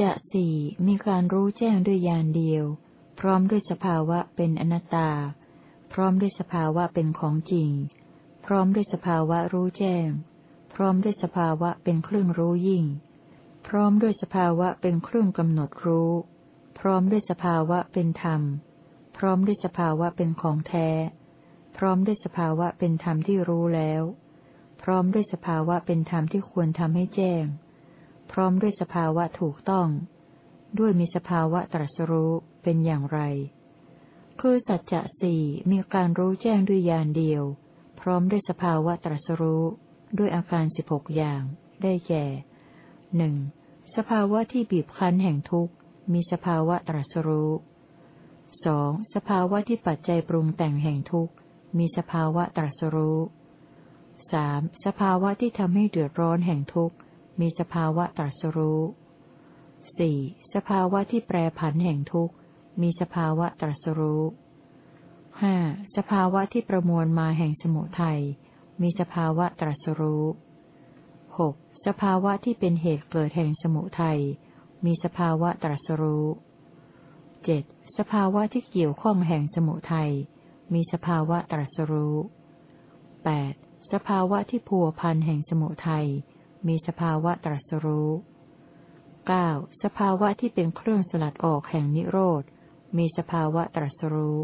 จจะสี่มีการรู้แจ้งด้วยญาณเดียว พร้อมด้วยสภาวะเป็นอนัตตา พร้อมด้วยสภาวะเป็นของจริง พร้อมด้วยสภาวะรู้แจ้ง พร้อมด้วยสภาวะเป็นเครื่องรู้ยิ่ง พร้อมด้วยสภาวะเป็นเครื่องกำหนดรู้ พร้อมด้วยสภาวะเป็นธรรม พร้อมด้วยสภาวะเป็นของแท้ พร้อมด้วยสภาวะเป็นธรรมที่รู้แล้ว พร้อมด้วยสภาวะเป็นธรรมที่ควรทำให้แจ้ง พร้อมด้วยสภาวะถูกต้อง ด้วยมีสภาวะตรัสรู้เป็นอย่างไร คือสัจจะสี่มีการรู้แจ้งด้วยญาณเดียว พร้อมด้วยสภาวะตรัสรู้ด้วยอาการสิบหกอย่าง ได้แก่หนึ่งสภาวะที่บีบคั้นแห่งทุกข์ มีสภาวะตรัสรู้สองสภาวะที่ปัจจัยปรุงแต่งแห่งทุกข์ มีสภาวะตรัสรู้สามสภาวะที่ทำให้เดือดร้อนแห่งทุกข์ มีสภาวะตรัสรู้สี่สภาวะที่แปรผันแห่งทุกข์ มีสภาวะตรัสรู้ห้าสภาวะที่ประมวลมาแห่งสมุทัย มีสภาวะตรัสรู้หกสภาวะที่เป็นเหตุเกิดแห่งสมุทัย มีสภาวะตรัสรู้เจ็ดสภาวะที่เกี่ยวข้องแห่งสมุทัย มีสภาวะตรัสรู้แปดสภาวะที่พัวพันแห่งสมุทัย มีสภาวะตรัสรู้เก้าสภาวะที่เป็นเครื่องสลัดออกแห่งนิโรธ มีสภาวะตรัสรู้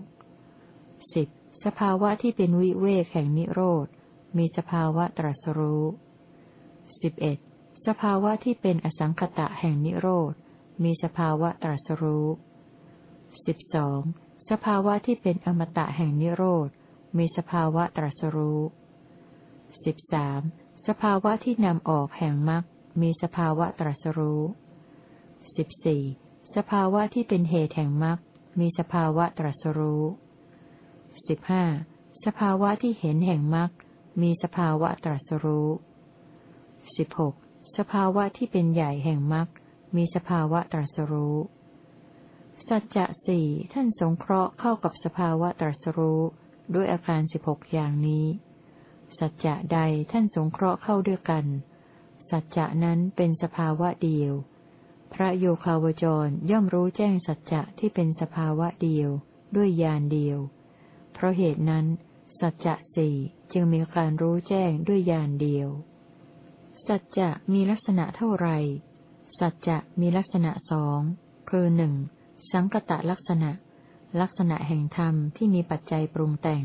สิบสภาวะที่เป็นวิเวกแห่งนิโรธ มีสภาวะตรัสรู้สิบเอ็ดสภาวะที่เป็นอสังคตะแห่งนิโรธ มีสภาวะตรัสรู้สิบสองสภาวะที่เป็นอมตะแห่งนิโรธ มีสภาวะตรัสรู้สิบ สภาวะที่นำออกแห่งมรรคมีสภาวะตรัสรู้สิบสี่สภาวะที่เป็นเหตุแห่งมรรคมีสภาวะตรัสรู้สิบห้าสภาวะที่เห็นแห่งมรรคมีสภาวะตรัสรู้สิบหกสภาวะที่เป็นใหญ่แห่งมรรคมีสภาวะตรัสรู้ สัจจะสี่ท่านสงเคราะห์เข้ากับสภาวะตรัสรู้ ด้วยอาการสิบหกอย่างนี้ สัจจะใดท่านสงเคราะห์เข้าด้วยกัน สัจจะนั้นเป็นสภาวะเดียว พระโยคาวจรย่อมรู้แจ้งสัจจะที่เป็นสภาวะเดียว ด้วยญาณเดียว เพราะเหตุนั้น สัจจะสี่จึงมีการรู้แจ้งด้วยญาณเดียว สัจจะมีลักษณะเท่าไรสัจจะมีลักษณะสองคือหนึ่งสังกตะลักษณะ ลักษณะแห่งธรรมที่มีปัจจัยปรุงแต่ง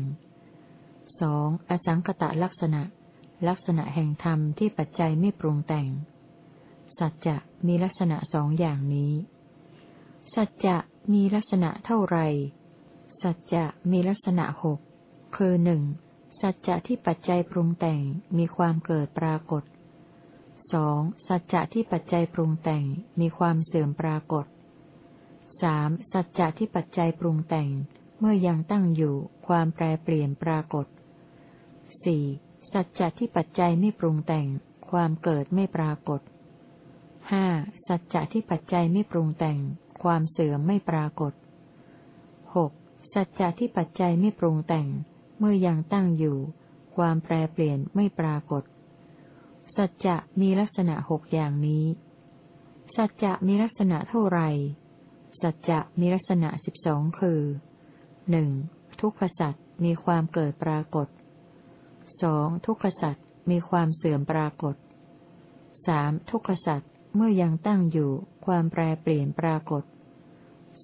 สองอสังคตะลักษณะ ลักษณะแห่งธรรมที่ปัจจัยไม่ปรุงแต่ง สัจจะมีลักษณะสองอย่างนี้ สัจจะมีลักษณะเท่าไร สัจจะมีลักษณะหกคือหนึ่งสัจจะที่ปัจจัยปรุงแต่งมีความเกิดปรากฏสองสัจจะที่ปัจจัยปรุงแต่งมีความเสื่อมปรากฏสามสัจจะที่ปัจจัยปรุงแต่งเมื่อยังตั้งอยู่ความแปรเปลี่ยนปรากฏ สี่สัจจะที่ปัจจัยไม่ปรุงแต่ง ความเกิดไม่ปรากฏห้าสัจจะที่ปัจจัยไม่ปรุงแต่ง ความเสื่อมไม่ปรากฏหกสัจจะที่ปัจจัยไม่ปรุงแต่ง เมื่อยังตั้งอยู่ ความแปรเปลี่ยนไม่ปรากฏ สัจจะมีลักษณะหกอย่างนี้ สัจจะมีลักษณะเท่าไรสัจจะมีลักษณะสิบสองคือหนึ่งทุกขสัจมีความเกิดปรากฏ สองทุกขสัตว์มีความเสื่อมปรากฏสามทุกขสัตว์เมื่อยังตั้งอยู่ ความแปรเปลี่ยนปรากฏ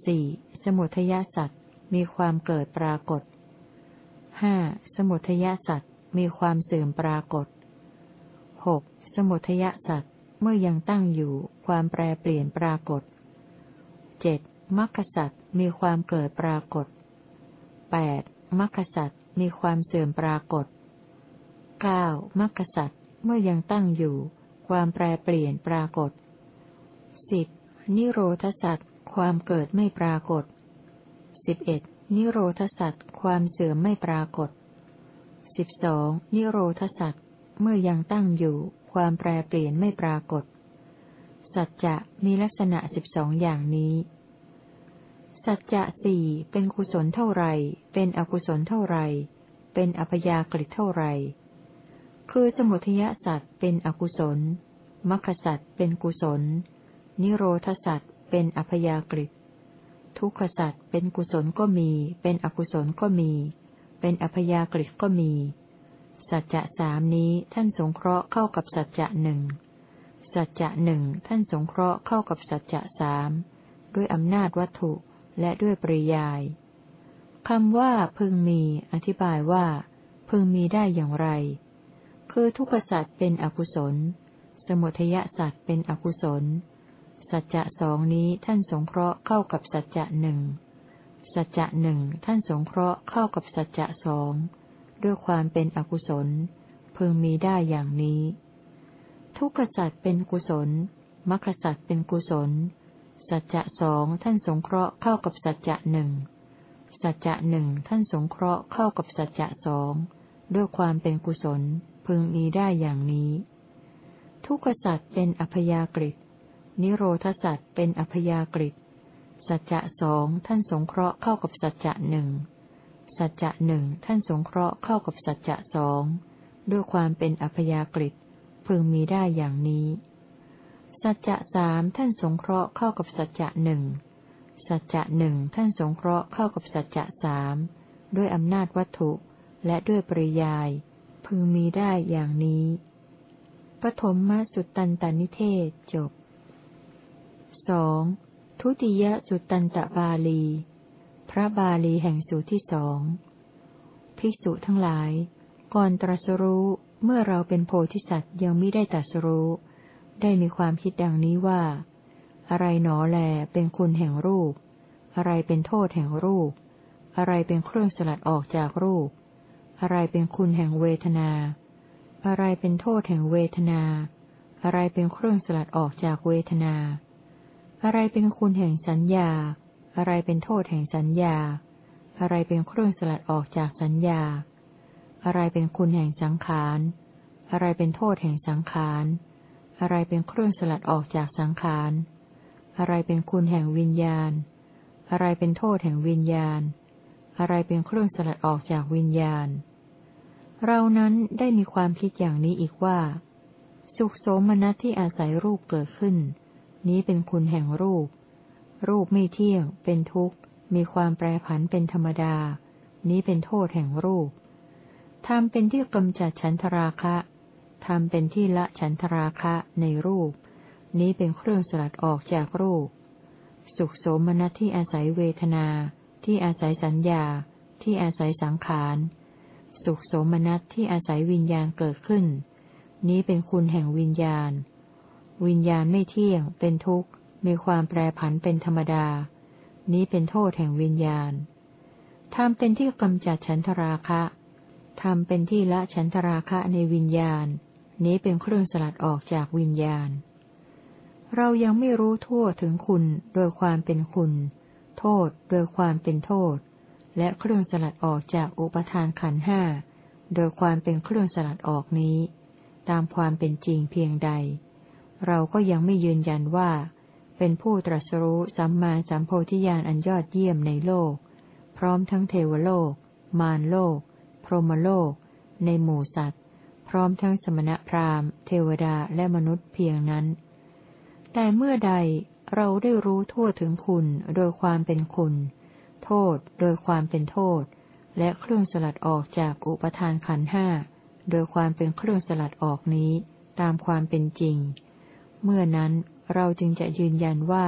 สี่สมุทยสัตว์มีความเกิดปรากฏห้าสมุทยสัตว์มีความเสื่อมปรากฏหกสมุทยสัตว์เมื่อยังตั้งอยู่ ความแปรเปลี่ยนปรากฏเจ็ดมรรคสัตว์มีความเกิดปรากฏแปดมรรคสัตว์มีความเสื่อมปรากฏ เก้ามรรคสัตว์เมื่อยังตั้งอยู่ ความแปรเปลี่ยนปรากฏสิบนิโรธสัตว์ความเกิดไม่ปรากฏสิบเอ็ดนิโรธสัตว์ความเสื่อมไม่ปรากฏสิบสองนิโรธสัตว์เมื่อยังตั้งอยู่ ความแปรเปลี่ยนไม่ปรากฏ สัจจะมีลักษณะสิบสองอย่างนี้ สัจจะสี่เป็นกุศลเท่าไร เป็นอกุศลเท่าไร เป็นอัพยากฤิเท่าไร คือสมุทยสัตว์เป็นอกุศลมรรคสัตว์เป็นกุศล นิโรธสัตว์เป็นอัพยากฤิทุกขสัตว์เป็นกุศลก็มี เป็นอกุศลก็มี เป็นอัพยากฤิก็มี สัจจะสามนี้ท่านสงเคราะห์เข้ากับสัจจะหนึ่งสัจจะหนึ่งท่านสงเคราะห์เข้ากับสัจจะสามด้วยอำนาจวัตถุและด้วยปริยายคำว่าพึงมี อธิบายว่า พึงมีได้อย่างไร คือทุกขสัตว์เป็นอกุศล สมุทยสัตว์เป็นอกุศล สัจจะสองนี้ท่านสงเคราะห์เข้ากับสัจจะหนึ่ง สัจจะหนึ่งท่านสงเคราะห์เข้ากับสัจจะสองด้วยความเป็นอกุศล พึงมีได้อย่างนี้ ทุกขสัตว์เป็นกุศลมรรคสัตว์เป็นกุศล สัจจะสองท่านสงเคราะห์เข้ากับสัจจะหนึ่ง สัจจะหนึ่งท่านสงเคราะห์เข้ากับสัจจะสองด้วยความเป็นกุศล พึงมีได้อย่างนี้ ทุกขสัตว์เป็นอัพยากฤินิโรธสัตว์เป็นอัพยากฤิสัจจะสองท่านสงเคราะห์เข้ากับสัจจะหนึ่งสัจจะหนึ่งท่านสงเคราะห์เข้ากับสัจจะสองด้วยความเป็นอัพยากฤิพึงมีได้อย่างนี้ สัจจะสามท่านสงเคราะห์เข้ากับสัจจะหนึ่งสัจจะหนึ่งท่านสงเคราะห์เข้ากับสัจจะสามด้วยอำนาจวัตถุและด้วยปริยาย พึงมีได้อย่างนี้ ปฐมมสุตตันตนิเทศจบสองทุติยสุตตันตบาลี พระบาลีแห่งสูตรที่สอง ภิกษุทั้งหลาย ก่อนตรัสรู้เมื่อเราเป็นโพธิสัตว์ยังไม่ได้ตรัสรู้ ได้มีความคิดดังนี้ว่า อะไรหนอแลเป็นคุณแห่งรูป อะไรเป็นโทษแห่งรูป อะไรเป็นเครื่องสลัดออกจากรูป อะไรเป็นคุณแห่งเวทนา อะไรเป็นโทษแห่งเวทนา อะไรเป็นเครื่องสลัดออกจากเวทนา อะไรเป็นคุณแห่งสัญญา อะไรเป็นโทษแห่งสัญญา อะไรเป็นเครื่องสลัดออกจากสัญญา อะไรเป็นคุณแห่งสังขาร อะไรเป็นโทษแห่งสังขาร อะไรเป็นเครื่องสลัดออกจากสังขาร อะไรเป็นคุณแห่งวิญญาณ อะไรเป็นโทษแห่งวิญญาณอะไรเป็นเครื่องสลัดออกจากวิญญาณ เรานั้นได้มีความคิดอย่างนี้อีกว่า สุขโสมนัสที่อาศัยรูปเกิดขึ้น นี้เป็นคุณแห่งรูป รูปไม่เที่ยง เป็นทุกข์ มีความแปรผันเป็นธรรมดา นี้เป็นโทษแห่งรูปทำเป็นที่กำจัดฉันทราคะทำเป็นที่ละฉันทราคะในรูป นี้เป็นเครื่องสลัดออกจากรูป สุขโสมนัสที่อาศัยเวทนา ที่อาศัยสัญญา ที่อาศัยสังขาร สุขโสมนัสที่อาศัยวิญญาณเกิดขึ้น นี้เป็นคุณแห่งวิญญาณ วิญญาณไม่เที่ยง เป็นทุกข์ มีความแปรผันเป็นธรรมดา นี้เป็นโทษแห่งวิญญาณทำเป็นที่กำจัดฉันทราคะทำเป็นที่ละฉันทราคะในวิญญาณ นี้เป็นเครื่องสลัดออกจากวิญญาณ เรายังไม่รู้ทั่วถึงคุณโดยความเป็นคุณ โทษโดยความเป็นโทษ และเครื่องสลัดออกจากอุปทานขันห้าโดยความเป็นเครื่องสลัดออกนี้ ตามความเป็นจริงเพียงใด เราก็ยังไม่ยืนยันว่า เป็นผู้ตรัสรู้สัมมาสัมโพธิญาณอันยอดเยี่ยมในโลก พร้อมทั้งเทวโลก มารโลก พรหมโลก ในหมู่สัตว์ พร้อมทั้งสมณพราหมณ์ เทวดาและมนุษย์เพียงนั้น แต่เมื่อใดเราได้รู้ทั่วถึงคุณโดยความเป็นคุณ ทษโดยความเป็นโทษ และเครื่องสลัดออกจากอุปทานขันห้าโดยความเป็นเครื่องสลัดออกนี้ ตามความเป็นจริง เมื่อนั้นเราจึงจะยืนยันว่า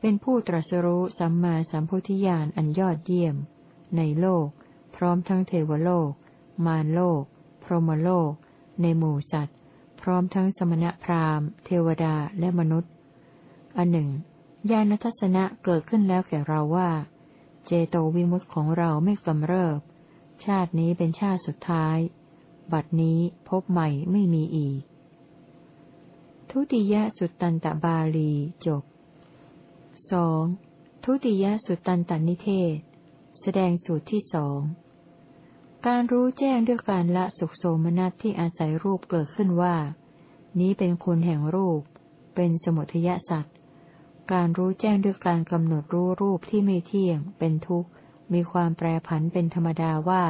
เป็นผู้ตรัสรู้สัมมาสัมพุทธิญาณอันยอดเยี่ยม ในโลก พร้อมทั้งเทวโลก มารโลก พรหมโลก ในหมู่สัตว์ พร้อมทั้งสมณพราหมณ์ เทวดาและมนุษย์ อันหนึ่งญาณทัศนะเกิดขึ้นแล้วแก่เราว่า เจโตวิมุตของเราไม่กำเริบ ชาตินี้เป็นชาติสุดท้าย บัดนี้พบใหม่ไม่มีอีก ทุติยสุตตันตบาลีจบสองทุติยสุตตันตนิเทศ แสดงสูตรที่สองการรู้แจ้งด้วยการละสุขโสมนัสที่อาศัยรูปเกิดขึ้นว่า นี้เป็นคุณแห่งรูป เป็นสมุทยสัตว์ การรู้แจ้งด้วยการกำหนดรู้รูปที่ไม่เที่ยง เป็นทุกข์ มีความแปรผันเป็นธรรมดาว่า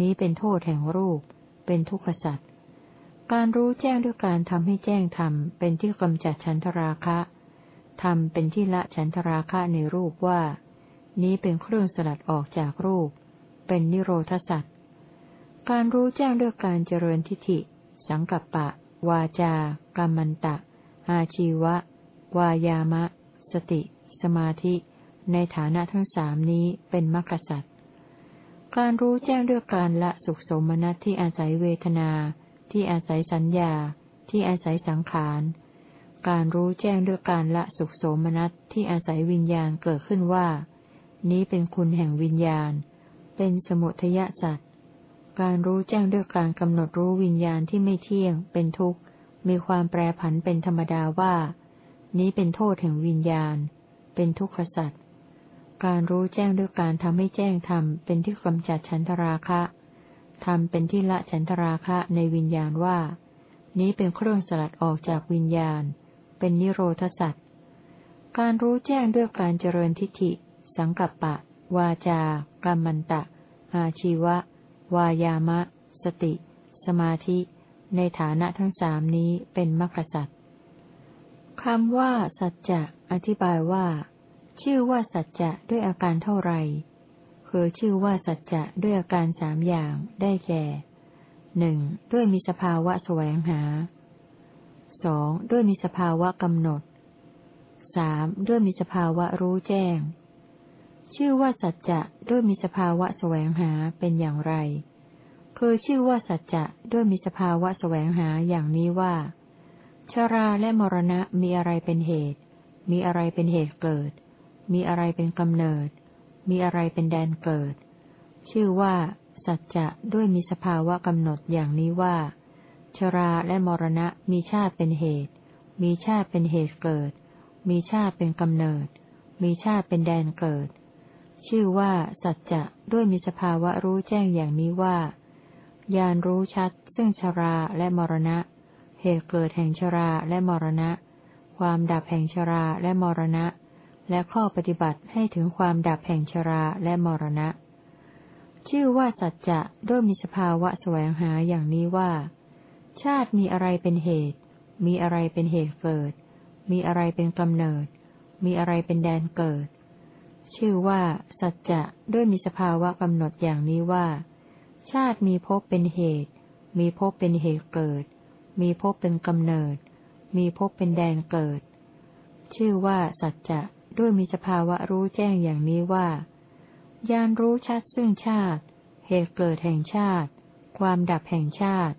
นี้เป็นโทษแห่งรูป เป็นทุกขสัตว์การรู้แจ้งด้วยการทำให้แจ้งธรรมเป็นที่กำจัดฉันทราคะทำเป็นที่ละฉันทราคะในรูปว่า นี้เป็นเครื่องสลัดออกจากรูป เป็นนิโรธสัตว์การรู้แจ้งด้วยการเจริญทิฏฐิ สังกัปปะ วาจา กรรมันตะ อาชีวะ วายามะ สติ สมาธิ ในฐานะทั้งสามนี้เป็นมรรคสัตว์การรู้แจ้งด้วยการละสุขสมนัตที่อาศัยเวทนา ที่อาศัยสัญญา ที่อาศัยสังขาร การรู้แจ้งด้วยการละสุขโสมนัตที่อาศัยวิญญาณเกิดขึ้นว่า นี้เป็นคุณแห่งวิญญาณ เป็นสมุทยสัตว์การรู้แจ้งด้วยการกำหนดรู้วิญญาณที่ไม่เที่ยง เป็นทุกข์ มีความแปรผันเป็นธรรมดาว่า นี้เป็นโทษแห่งวิญญาณ เป็นทุกขสัตว์การรู้แจ้งด้วยการทำให้แจ้งธรรมเป็นที่กำจัดฉันทราคะทำเป็นที่ละฉันทราคะในวิญญาณว่า นี้เป็นเครื่องสลัดออกจากวิญญาณ เป็นนิโรธสัตว์การรู้แจ้งด้วยการเจริญทิฏฐิ สังกัปปะ วาจากรรมันตะ อาชีวะ วายามะ สติ สมาธิ ในฐานะทั้งสามนี้เป็นมรรคสัตว์ คำว่า สัจจะ อธิบายว่า ชื่อว่าสัจจะด้วยอาการเท่าไรคือชื่อว่าสัจจะด้วยอาการสามอย่างได้แก่หนึ่งด้วยมีสภาวะแสวงหาสองด้วยมีสภาวะกำหนดสามด้วยมีสภาวะรู้แจ้ง ชื่อว่าสัจจะด้วยมีสภาวะแสวงหาเป็นอย่างไร คือชื่อว่าสัจจะด้วยมีสภาวะแสวงหาอย่างนี้ว่า ชราและมรณะมีอะไรเป็นเหตุ มีอะไรเป็นเหตุเกิด มีอะไรเป็นกำเนิด มีอะไรเป็นแดนเกิด ชื่อว่า สัจจะด้วยมีสภาวะกำหนดอย่างนี้ว่า ชราและมรณะมีชาติเป็นเหตุ มีชาติเป็นเหตุเกิด มีชาติเป็นกำเนิด มีชาติเป็นแดนเกิด ชื่อว่า สัจจะด้วยมีสภาวะรู้แจ้งอย่างนี้ว่า ยานรู้ชัด ซึ่งชราและมรณะ เหตุเกิดแห่งชราและมรณะ ความดับแห่งชราและมรณะ และข้อปฏิบัติให้ถึงความดับแห่งชราและมรณะ ชื่อว่าสัจจะด้วยมีสภาวะแสวงหาอย่างนี้ว่า ชาติมีอะไรเป็นเหตุ มีอะไรเป็นเหตุเกิด มีอะไรเป็นกำเนิด มีอะไรเป็นแดนเกิด ชื่อว่า สัจจะด้วยมีสภาวะกำหนดอย่างนี้ว่า ชาติมีภพเป็นเหตุ มีภพเป็นเหตุเกิด มีภพเป็นกำเนิด มีภพเป็นแดนเกิด ชื่อว่าสัจจะด้วยมีสภาวะรู้แจ้งอย่างนี้ว่า ยานรู้ชัดซึ่งชาติ เหตุเกิดแห่งชาติ ความดับแห่งชาติ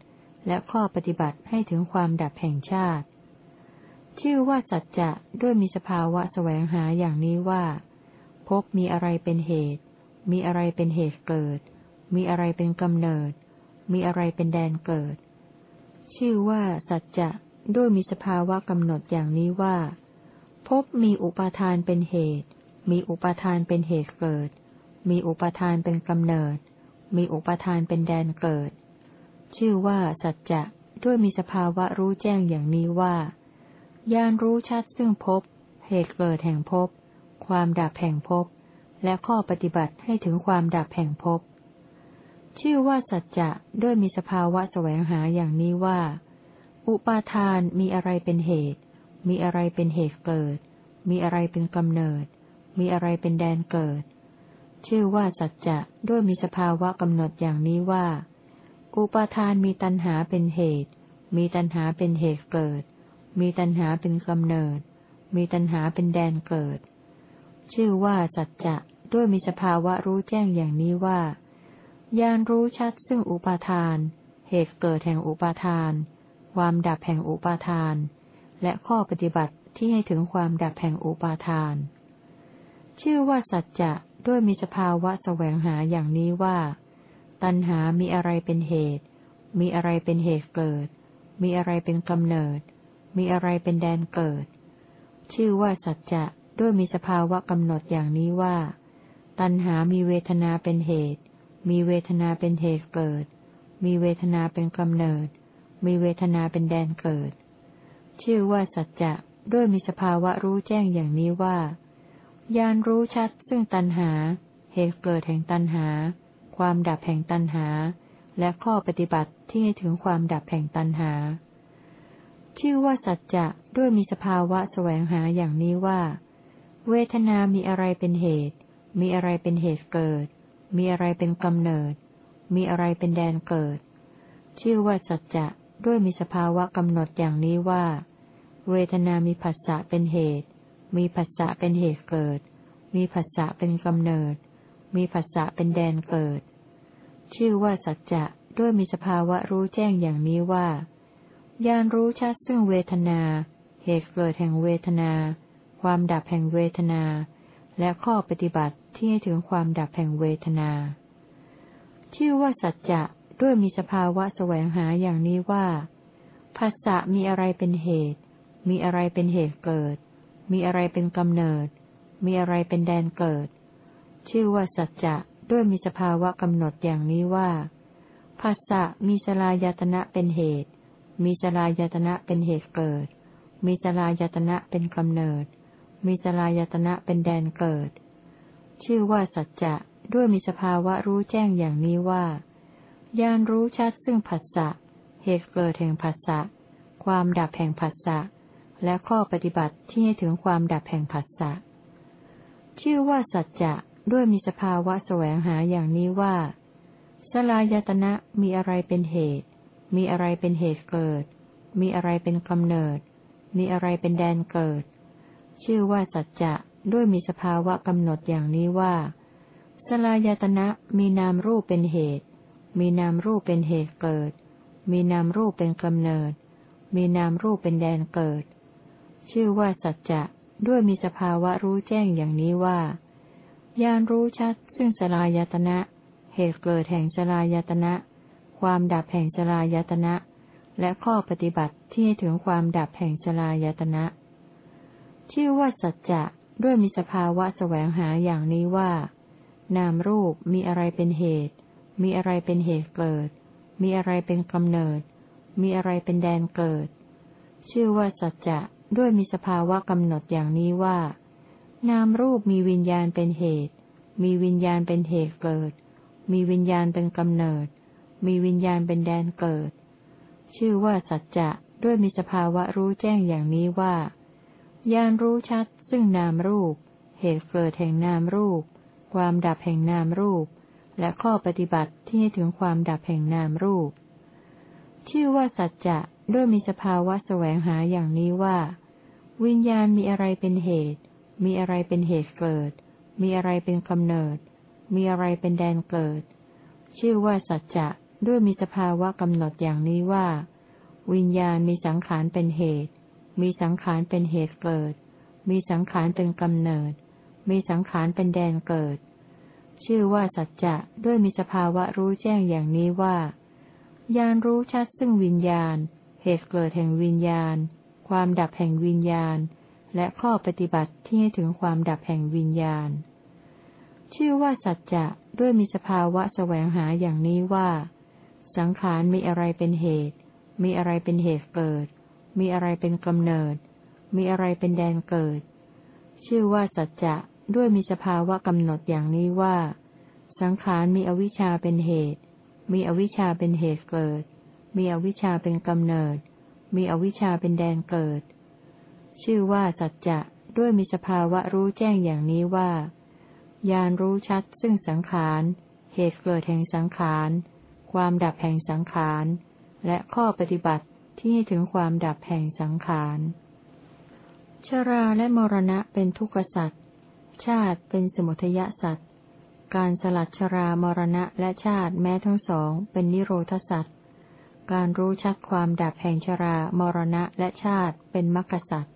และข้อปฏิบัติให้ถึงความดับแห่งชาติ ชื่อว่าสัจจะด้วยมีสภาวะแสวงหาอย่างนี้ว่าพบมีอะไรเป็นเหตุ มีอะไรเป็นเหตุเกิด มีอะไรเป็นกำเนิด มีอะไรเป็นแดนเกิด ชื่อว่าสัจจะด้วยมีสภาวะกำหนดอย่างนี้ว่าพบมีอุปาทานเป็นเหตุ มีอุปาทานเป็นเหตุเกิด มีอุปาทานเป็นกำเนิด มีอุปาทานเป็นแดนเกิด ชื่อว่าสัจจะด้วยมีสภาวะรู้แจ้งอย่างนี้ว่ายานรู้ชัดซึ่งพบ เหตุเกิดแห่งพบ ความดับแห่งพบ และข้อปฏิบัติให้ถึงความดับแห่งพบ ชื่อว่าสัจจะด้วยมีสภาวะแสวงหาอย่างนี้ว่า อุปาทานมีอะไรเป็นเหตุ มีอะไรเป็นเหตุเกิด มีอะไรเป็นกำเนิด มีอะไรเป็นแดนเกิด ชื่อว่าสัจจะด้วยมีสภาวะกำหนดอย่างนี้ว่า อุปาทานมีตัณหาเป็นเหตุ มีตัณหาเป็นเหตุเกิด มีตัณหาเป็นกำเนิด มีตัณหาเป็นแดนเกิด ชื่อว่าสัจจะด้วยมีสภาวะรู้แจ้งอย่างนี้ว่า ยานรู้ชัดซึ่งอุปาทาน เหตุเกิดแห่งอุปาทาน ความดับแห่งอุปาทาน และข้อปฏิบัติที่ให้ถึงความดับแห่งอุปาทาน ชื่อว่าสัจจะด้วยมีสภาวะแสวงหาอย่างนี้ว่า ตัณหามีอะไรเป็นเหตุ มีอะไรเป็นเหตุเกิด มีอะไรเป็นกำเนิด มีอะไรเป็นแดนเกิด ชื่อว่าสัจจะด้วยมีสภาวะกำหนดอย่างนี้ว่า ตัณหามีเวทนาเป็นเหตุ มีเวทนาเป็นเหตุเกิด มีเวทนาเป็นกำเนิด มีเวทนาเป็นแดนเกิด ชื่อว่าสัจจะด้วยมีสภาวะรู้แจ้งอย่างนี้ว่า ยานรู้ชัดซึ่งตัณหา เหตุเกิดแห่งตัณหา ความดับแห่งตัณหา และข้อปฏิบัติที่ให้ถึงความดับแห่งตัณหา ชื่อว่าสัจจะด้วยมีสภาวะแสวงหาอย่างนี้ว่า เวทนามีอะไรเป็นเหตุ มีอะไรเป็นเหตุเกิด มีอะไรเป็นกำเนิด มีอะไรเป็นแดนเกิด ชื่อว่าสัจจะด้วยมีสภาวะกำหนดอย่างนี้ว่า เวทนามีผัสสะเป็นเหตุ มีผัสสะเป็นเหตุเกิด มีผัสสะเป็นกำเนิด มีผัสสะเป็นแดนเกิด ชื่อว่าสัจจะด้วยมีสภาวะรู้แจ้งอย่างนี้ว่าญาณรู้ชัดซึ่งเวทนา เหตุเกิดแห่งเวทนา ความดับแห่งเวทนา และข้อปฏิบัติ ที่ให้ถึงความดับแห่งเวทนา ชื่อว่าสัจจะด้วยมีสภาวะแสวงหาอย่างนี้ว่าภาษะมีอะไรเป็นเหตุ มีอะไรเป็นเหตุเกิด มีอะไรเป็นกำเนิด มีอะไรเป็นแดนเกิด ชื่อว่าสัจจะด้วยมีสภาวะกำหนดอย่างนี้ว่าภาษะมีสลายตนะเป็นเหตุ มีสลายตนะเป็นเหตุเกิด มีสลายตนะเป็นกำเนิด มีสลายตนะเป็นแดนเกิด ชื่อว่าสัจจะด้วยมีสภาวะรู้แจ้งอย่างนี้ว่าญาณรู้ชัดซึ่งผัสสะเหตุเกิดแห่งผัสสะความดับแห่งผัสสะและข้อปฏิบัติที่ให้ถึงความดับแห่งผัสสะชื่อว่าสัจจะด้วยมีสภาวะแสวงหาอย่างนี้ว่าสลายตนะมีอะไรเป็นเหตุ มีอะไรเป็นเหตุเกิด มีอะไรเป็นกำเนิด มีอะไรเป็นแดนเกิด ชื่อว่าสัจจะ ด้วยมีสภาวะกำหนดอย่างนี้ว่า สลายตนะมีนามรูปเป็นเหตุ มีนามรูปเป็นเหตุเกิด มีนามรูปเป็นกำเนิด มีนามรูปเป็นแดนเกิด ชื่อว่าสัจจะด้วยมีสภาวะรู้แจ้งอย่างนี้ว่าญาณรู้ชัด ซึ่งสลายตนะ เหตุเกิดแห่งสลายตนะ ความดับแห่งสลายตนะ และข้อปฏิบัติที่ถึงความดับแห่งสลายตนะ ชื่อว่าสัจจะ ด้วยมีสภาวะแสวงหาอย่างนี้ว่า นามรูปมีอะไรเป็นเหตุ มีอะไรเป็นเหตุเกิด มีอะไรเป็นกำเนิด มีอะไรเป็นแดนเกิด ชื่อว่าสัจจะด้วยมีสภาวะกำหนดอย่างนี้ว่า นามรูปมีวิญญาณเป็นเหตุ มีวิญญาณเป็นเหตุเกิด มีวิญญาณเป็นกำเนิด มีวิญญาณเป็นแดนเกิด ชื่อว่าสัจจะด้วยมีสภาวะรู้แจ้งอย่างนี้ว่าญาณรู้ชัด ซึ่งนามรูป เหตุเกิดแห่งนามรูป ความดับแห่งนามรูป และข้อปฏิบัติที่ให้ถึงความดับแห่งนามรูป ชื่อว่าสัจจะด้วยมีสภาวะแสวงหาอย่างนี้ว่า วิญญาณมีอะไรเป็นเหตุ มีอะไรเป็นเหตุเกิด มีอะไรเป็นกำเนิด มีอะไรเป็นแดนเกิด ชื่อว่าสัจจะด้วยมีสภาวะกำหนดอย่างนี้ว่า วิญญาณมีสังขารเป็นเหตุ มีสังขารเป็นเหตุเกิด มีสังขารเป็นกำเนิด มีสังขารเป็นแดนเกิด ชื่อว่าสัจจะด้วยมีสภาวะรู้แจ้งอย่างนี้ว่าญาณรู้ชัดซึ่งวิญญาณ เหตุเกิดแห่งวิญญาณ ความดับแห่งวิญญาณ และข้อปฏิบัติที่ให้ถึงความดับแห่งวิญญาณ ชื่อว่าสัจจะด้วยมีสภาวะแสวงหาอย่างนี้ว่า สังขารมีอะไรเป็นเหตุ มีอะไรเป็นเหตุเกิด มีอะไรเป็นกำเนิด มีอะไรเป็นแดนเกิด ชื่อว่าสัจจะด้วยมีสภาวะกำหนดอย่างนี้ว่า สังขารมีอวิชชาเป็นเหตุ มีอวิชชาเป็นเหตุเกิด มีอวิชชาเป็นกำเนิด มีอวิชชาเป็นแดนเกิด ชื่อว่าสัจจะด้วยมีสภาวะรู้แจ้งอย่างนี้ว่ายานรู้ชัดซึ่งสังขาร เหตุเกิดแห่งสังขาร ความดับแห่งสังขาร และข้อปฏิบัติที่ถึงความดับแห่งสังขาร ชราและมรณะเป็นทุกขสัตว์ ชาติเป็นสมุทยสัตว์ การสลัดชรามรณะและชาติแม้ทั้งสองเป็นนิโรธสัตว์ การรู้ชัดความดับแห่งชรามรณะและชาติเป็นมรรคสัตว์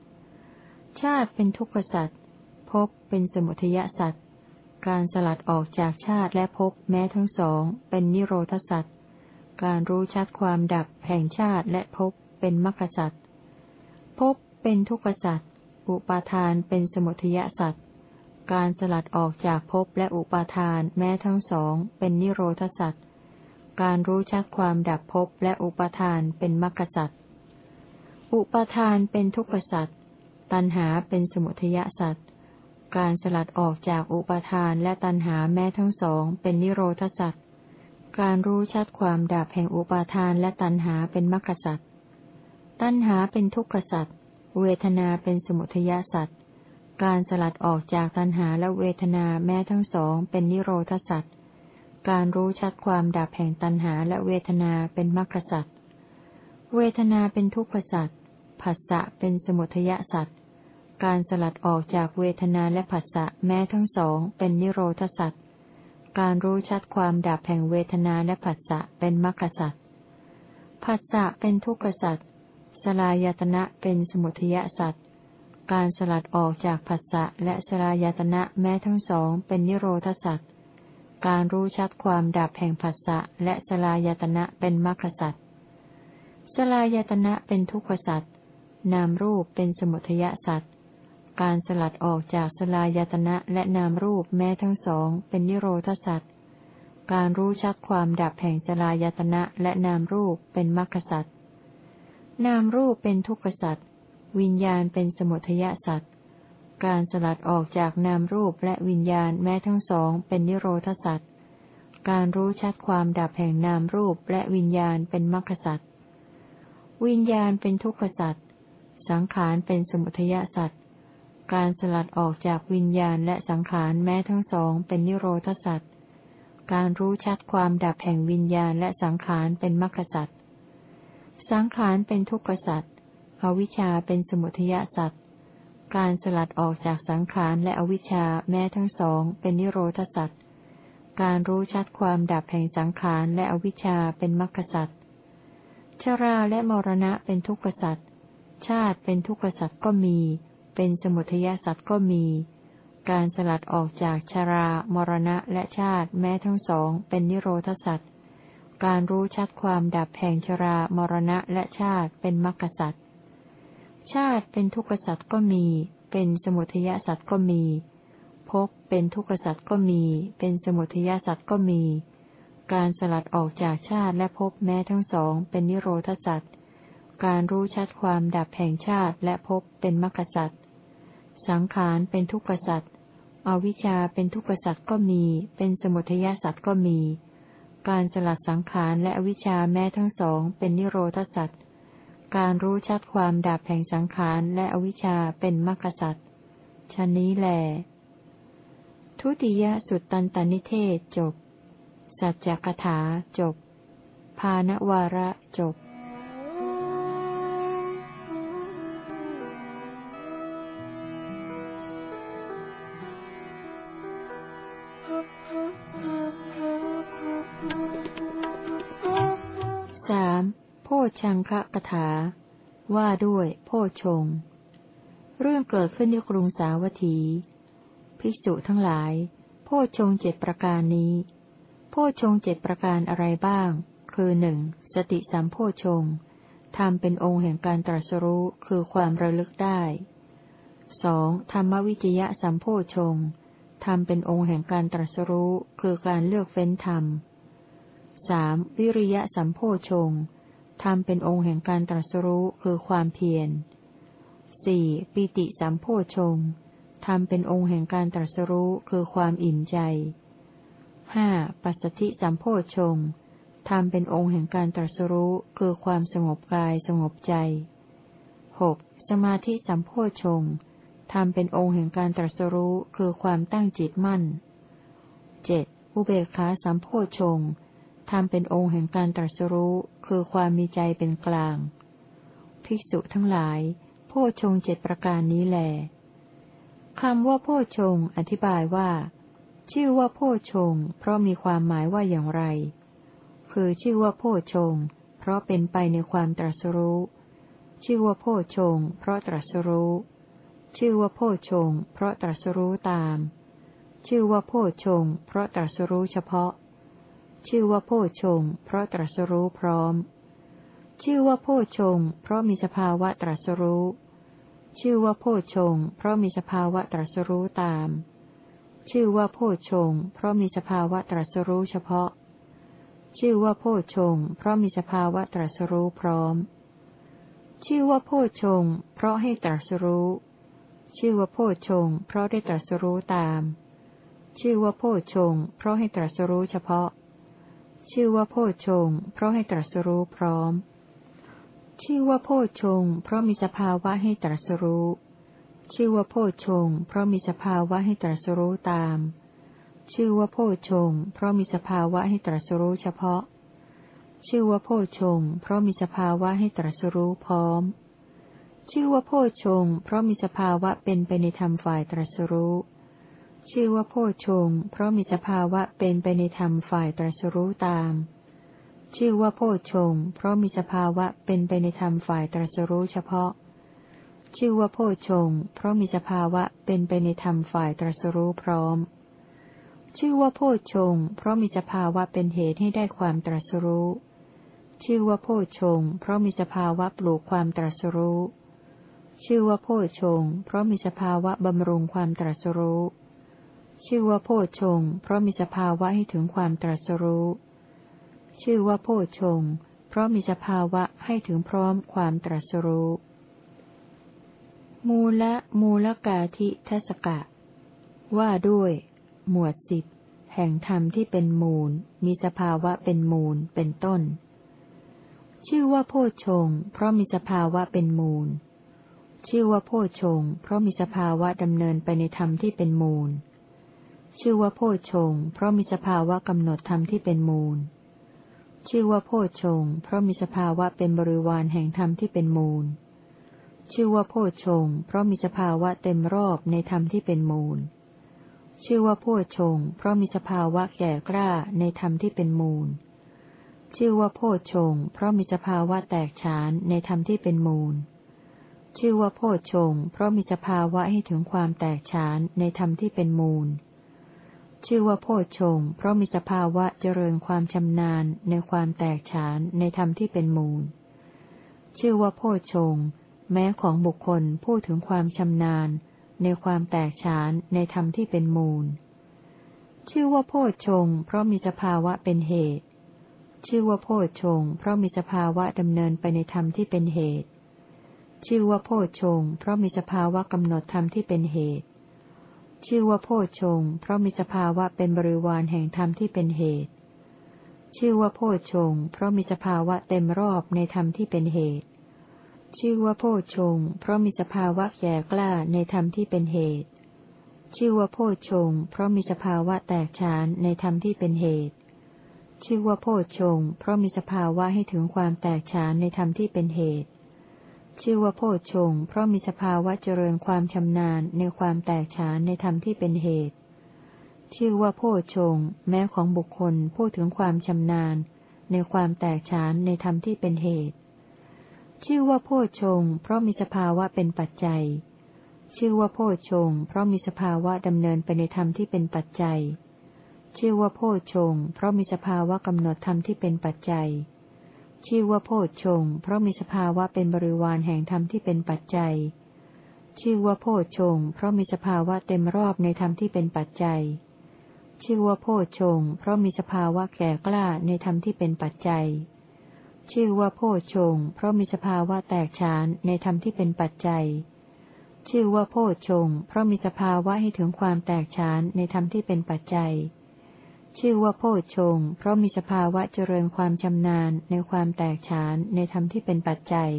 ชาติเป็นทุกขสัตว์ ภพเป็นสมุทยสัตว์ การสลัดออกจากชาติและภพแม้ทั้งสองเป็นนิโรธสัตว์ การรู้ชัดความดับแห่งชาติและภพเป็นมรรคสัตว์ ภพเป็นทุกขสัตว์ อุปาทานเป็นสมุทยสัตว์ การสลัดออกจากภพและอุปาทานแม้ทั้งสองเป็นนิโรธสัตว์ การรู้ชัดความดับภพและอุปาทานเป็นมรรคสัตว์ อุปาทานเป็นทุกขสัตว์ ตัณหาเป็นสมุทยสัตว์ การสลัดออกจากอุปาทานและตัณหาแม้ทั้งสองเป็นนิโรธสัตว์ การรู้ชัดความดับแห่งอุปาทานและตัณหาเป็นมรรคสัตว์ ตัณหาเป็นทุกขสัตว์ เวทนาเป็นสมุทยสัตว์ การสลัดออกจากตัณหาและเวทนาแม้ทั้งสองเป็นนิโรธสัตว์ การรู้ชัดความดับแห่งตัณหาและเวทนาเป็นมรรคสัตว์ เวทนาเป็นทุกขสัตว์ ผัสสะเป็นสมุทยสัตว์ การสลัดออกจากเวทนาและผัสสะแม้ทั้งสองเป็นนิโรธสัตว์การรู้ชัดความดับแห่งเวทนาและผัสสะเป็นมรรคสัตว์ผัสสะเป็นทุกขสัตว์ สลายตนะเป็นสมุทยสัตว์ การสลัดออกจากผัสสะและสลายตนะแม้ทั้งสองเป็นนิโรธสัตว์ การรู้ชัดความดับแห่งผัสสะและสลายตนะเป็นมรรคสัตว์สลายตนะเป็นทุกขสัตว์นามรูปเป็นสมุทยสัตว์ การสลัดออกจากสลายตนะและนามรูปแม้ทั้งสองเป็นนิโรธสัตว์ การรู้ชัดความดับแห่งสลายตนะและนามรูปเป็นมรรคสัตว์ นามรูปเป็นทุกขสัตว์วิญญาณเป็นสมุทยสัตว์การสลัดออกจากนามรูปและวิญญาณแม้ทั้งสองเป็นนิโรธสัตว์การรู้ชัดความดับแห่งนามรูปและวิญญาณเป็นมรรคสัตว์วิญญาณเป็นทุกขสัตว์สังขารเป็นสมุทยสัตว์การสลัดออกจากวิญญาณและสังขารแม้ทั้งสองเป็นนิโรธสัตว์การรู้ชัดความดับแห่งวิญญาณและสังขารเป็นมรรคสัตว์ สังขารเป็นทุกขสัตว์อวิชชาเป็นสมุทยสัตว์การสลัดออกจากสังขารและอวิชชาแม้ทั้งสองเป็นนิโรธสัตว์การรู้ชัดความดับแห่งสังขารและอวิชชาเป็นมรรคสัตว์ชราและมรณะเป็นทุกขสัตว์ชาติเป็นทุกขสัตว์ก็มี เป็นสมุทยสัตว์ก็มี การสลัดออกจากชรา มรณะและชาติแม้ทั้งสองเป็นนิโรธสัตว์ การรู้ชัดความดับแห่งชรามรณะและชาติเป็นมรรคสัตว์ชาติเป็นทุกขสัตว์ก็มี เป็นสมุทยสัตว์ก็มีภพเป็นทุกขสัตว์ก็มี เป็นสมุทยสัตว์ก็มี การสลัดออกจากชาติและภพแม้ทั้งสองเป็นนิโรธสัตว์การรู้ชัดความดับแห่งชาติและภพเป็นมรรคสัตว์สังขารเป็นทุกขสัตว์อวิชชาเป็นทุกขสัตว์ก็มี เป็นสมุทยสัตว์ก็มี การสลัดสังขารและอวิชชาแม้ทั้งสองเป็นนิโรธสัตว์การรู้ชัดความดับแห่งสังขารและอวิชชาเป็นมรรคสัตว์ชนนี้แหลทุติยสุตตันตนิเทศจบ สัจจกถาจบ ภาณวาระจบ ชังคะกถา ว่าด้วย โพชง เรื่องเกิดขึ้นที่กรุงสาวัตถี ภิกษุทั้งหลาย โพชงเจ็ดประการนี้ โพชงเจ็ดประการอะไรบ้าง คือหนึ่งสติสัมโพชงทำเป็นองค์แห่งการตรัสรู้คือความระลึกได้สองธรรมวิจยะสัมโพชงทำเป็นองค์แห่งการตรัสรู้คือการเลือกเฟ้นธรรมสามวิริยะสัมโพชง ทำเป็นองค์แห่งการตรัสรู้คือความเพียรสี่ปิติสัมโพชงทำเป็นองค์แห่งการตรัสรู้คือความอิ่มใจห้าปัสสติสัมโพชงทำเป็นองค์แห่งการตรัสรู้คือความสงบกายสงบใจหกสมาธิสัมโพชงทำเป็นองค์แห่งการตรัสรู้คือความตั้งจิตมั่นเจ็ดอุเบกขาสัมโพชงทำเป็นองค์แห่งการตรัสรู้ คือความมีใจเป็นกลาง ภิกษุทั้งหลาย โพชงเจ็ดประการนี้แลคำว่าโพชงอธิบายว่า ชื่อว่าโพชง เพราะมีความหมายว่าอย่างไร คือชื่อว่าโพชง เพราะเป็นไปในความตรัสรู้ ชื่อว่าโพชง เพราะตรัสรู้ ชื่อว่าโพชง เพราะตรัสรู้ตาม ชื่อว่าโพชง เพราะตรัสรู้เฉพาะ ชื่อว่าโพชง เพราะตรัสรู้พร้อม ชื่อว่าโพชง เพราะมีสภาวะตรัสรู้ ชื่อว่าโพชง เพราะมีสภาวะตรัสรู้ตาม ชื่อว่าโพชง เพราะมีสภาวะตรัสรู้เฉพาะ ชื่อว่าโพชง เพราะมีสภาวะตรัสรู้พร้อม ชื่อว่าโพชง เพราะให้ตรัสรู้ ชื่อว่าโพชง เพราะได้ตรัสรู้ตาม ชื่อว่าโพชง เพราะให้ตรัสรู้เฉพาะ ชื่อว่าโพชง เพราะให้ตรัสรู้พร้อม ชื่อว่าโพชง เพราะมีสภาวะให้ตรัสรู้ ชื่อว่าโพชง เพราะมีสภาวะให้ตรัสรู้ตาม ชื่อว่าโพชง เพราะมีสภาวะให้ตรัสรู้เฉพาะ ชื่อว่าโพชง เพราะมีสภาวะให้ตรัสรู้พร้อม ชื่อว่าโพชง เพราะมีสภาวะเป็นไปในธรรมฝ่ายตรัสรู้ ชื่อว่าโพชง เพราะมีสภาวะเป็นไปในธรรมฝ่ายตรัสรู้ตาม ชื่อว่าโพชง เพราะมีสภาวะเป็นไปในธรรมฝ่ายตรัสรู้เฉพาะ ชื่อว่าโพชง เพราะมีสภาวะเป็นไปในธรรมฝ่ายตรัสรู้พร้อม ชื่อว่าโพชง เพราะมีสภาวะเป็นเหตุให้ได้ความตรัสรู้ ชื่อว่าโพชง เพราะมีสภาวะปลูกความตรัสรู้ ชื่อว่าโพชง เพราะมีสภาวะบำรุงความตรัสรู้ ชื่อว่าโพชง เพราะมีสภาวะให้ถึงความตรัสรู้ ชื่อว่าโพชง เพราะมีสภาวะให้ถึงพร้อมความตรัสรู้ มูละ มูลกาธิทศกะ ว่าด้วย หมวดสิบแห่งธรรมที่เป็นมูล มีสภาวะเป็นมูล เป็นต้น ชื่อว่าโพชง เพราะมีสภาวะเป็นมูล ชื่อว่าโพชง เพราะมีสภาวะดำเนินไปในธรรมที่เป็นมูล ชื่อว่าโพชง เพราะมีสภาวะกำหนดธรรมที่เป็นมูล ชื่อว่าโพชง เพราะมีสภาวะเป็นบริวารแห่งธรรมที่เป็นมูล ชื่อว่าโพชง เพราะมีสภาวะเต็มรอบในธรรมที่เป็นมูล ชื่อว่าโพชง เพราะมีสภาวะแก่กล้าในธรรมที่เป็นมูล ชื่อว่าโพชง เพราะมีสภาวะแตกฉานในธรรมที่เป็นมูล ชื่อว่าโพชง เพราะมีสภาวะให้ถึงความแตกฉานในธรรมที่เป็นมูล ชื่อว่าโพชงเพราะมีสภาวะเจริญความชำนาญในความแตกฉานในธรรมที่เป็นมูล ชื่อว่าโพชงแม้ของบุคคลพูดถึงความชำนาญ ในความแตกฉานในธรรมที่เป็นมูล ชื่อว่าโพชงเพราะมีสภาวะเป็นเหตุ ชื่อว่าโพชงเพราะมีสภาวะดำเนินไปในธรรมที่เป็นเหตุ ชื่อว่าโพชงเพราะมีสภาวะกำหนดธรรมที่เป็นเหตุ ชื่อว่าโพชง เพราะมีสภาวะเป็นบริวารแห่งธรรมที่เป็นเหตุ ชื่อว่าโพชง เพราะมีสภาวะเต็มรอบในธรรมที่เป็นเหตุ ชื่อว่าโพชง เพราะมีสภาวะแก่กล้าในธรรมที่เป็นเหตุ ชื่อว่าโพชง เพราะมีสภาวะแตกฉานในธรรมที่เป็นเหตุ ชื่อว่าโพชง เพราะมีสภาวะให้ถึงความแตกฉานในธรรมที่เป็นเหตุ ชื่อว่าโพชงเพราะมีสภาวะเจริญความชำนาญในความแตกฉานในธรรมที่เป็นเหตุ ชื่อว่าโพชงแม้ของบุคคลพูดถึงความชำนาญ ในความแตกฉานในธรรมที่เป็นเหตุ ชื่อว่าโพชงเพราะมีสภาวะเป็นปัจจัย ชื่อว่าโพชงเพราะมีสภาวะดำเนินไปในธรรมที่เป็นปัจจัย ชื่อว่าโพชงเพราะมีสภาวะกำหนดธรรมที่เป็นปัจจัย ชื่อว่าโพชงเพราะมีสภาวะเป็นบริวารแห่งธรรมที่เป็นปัจจัย ชื่อว่าโพชงเพราะมีสภาวะเต็มรอบในธรรมที่เป็นปัจจัย ชื่อว่าโพชงเพราะมีสภาวะแก่กล้าในธรรมที่เป็นปัจจัย ชื่อว่าโพชงเพราะมีสภาวะแตกฉานในธรรมที่เป็นปัจจัย ชื่อว่าโพชงเพราะมีสภาวะให้ถึงความแตกฉานในธรรมที่เป็นปัจจัย ชื่อว่าโพชงเพราะมีสภาวะเจริญความชำนาญในความแตกฉานในธรรมที่เป็นปัจจัย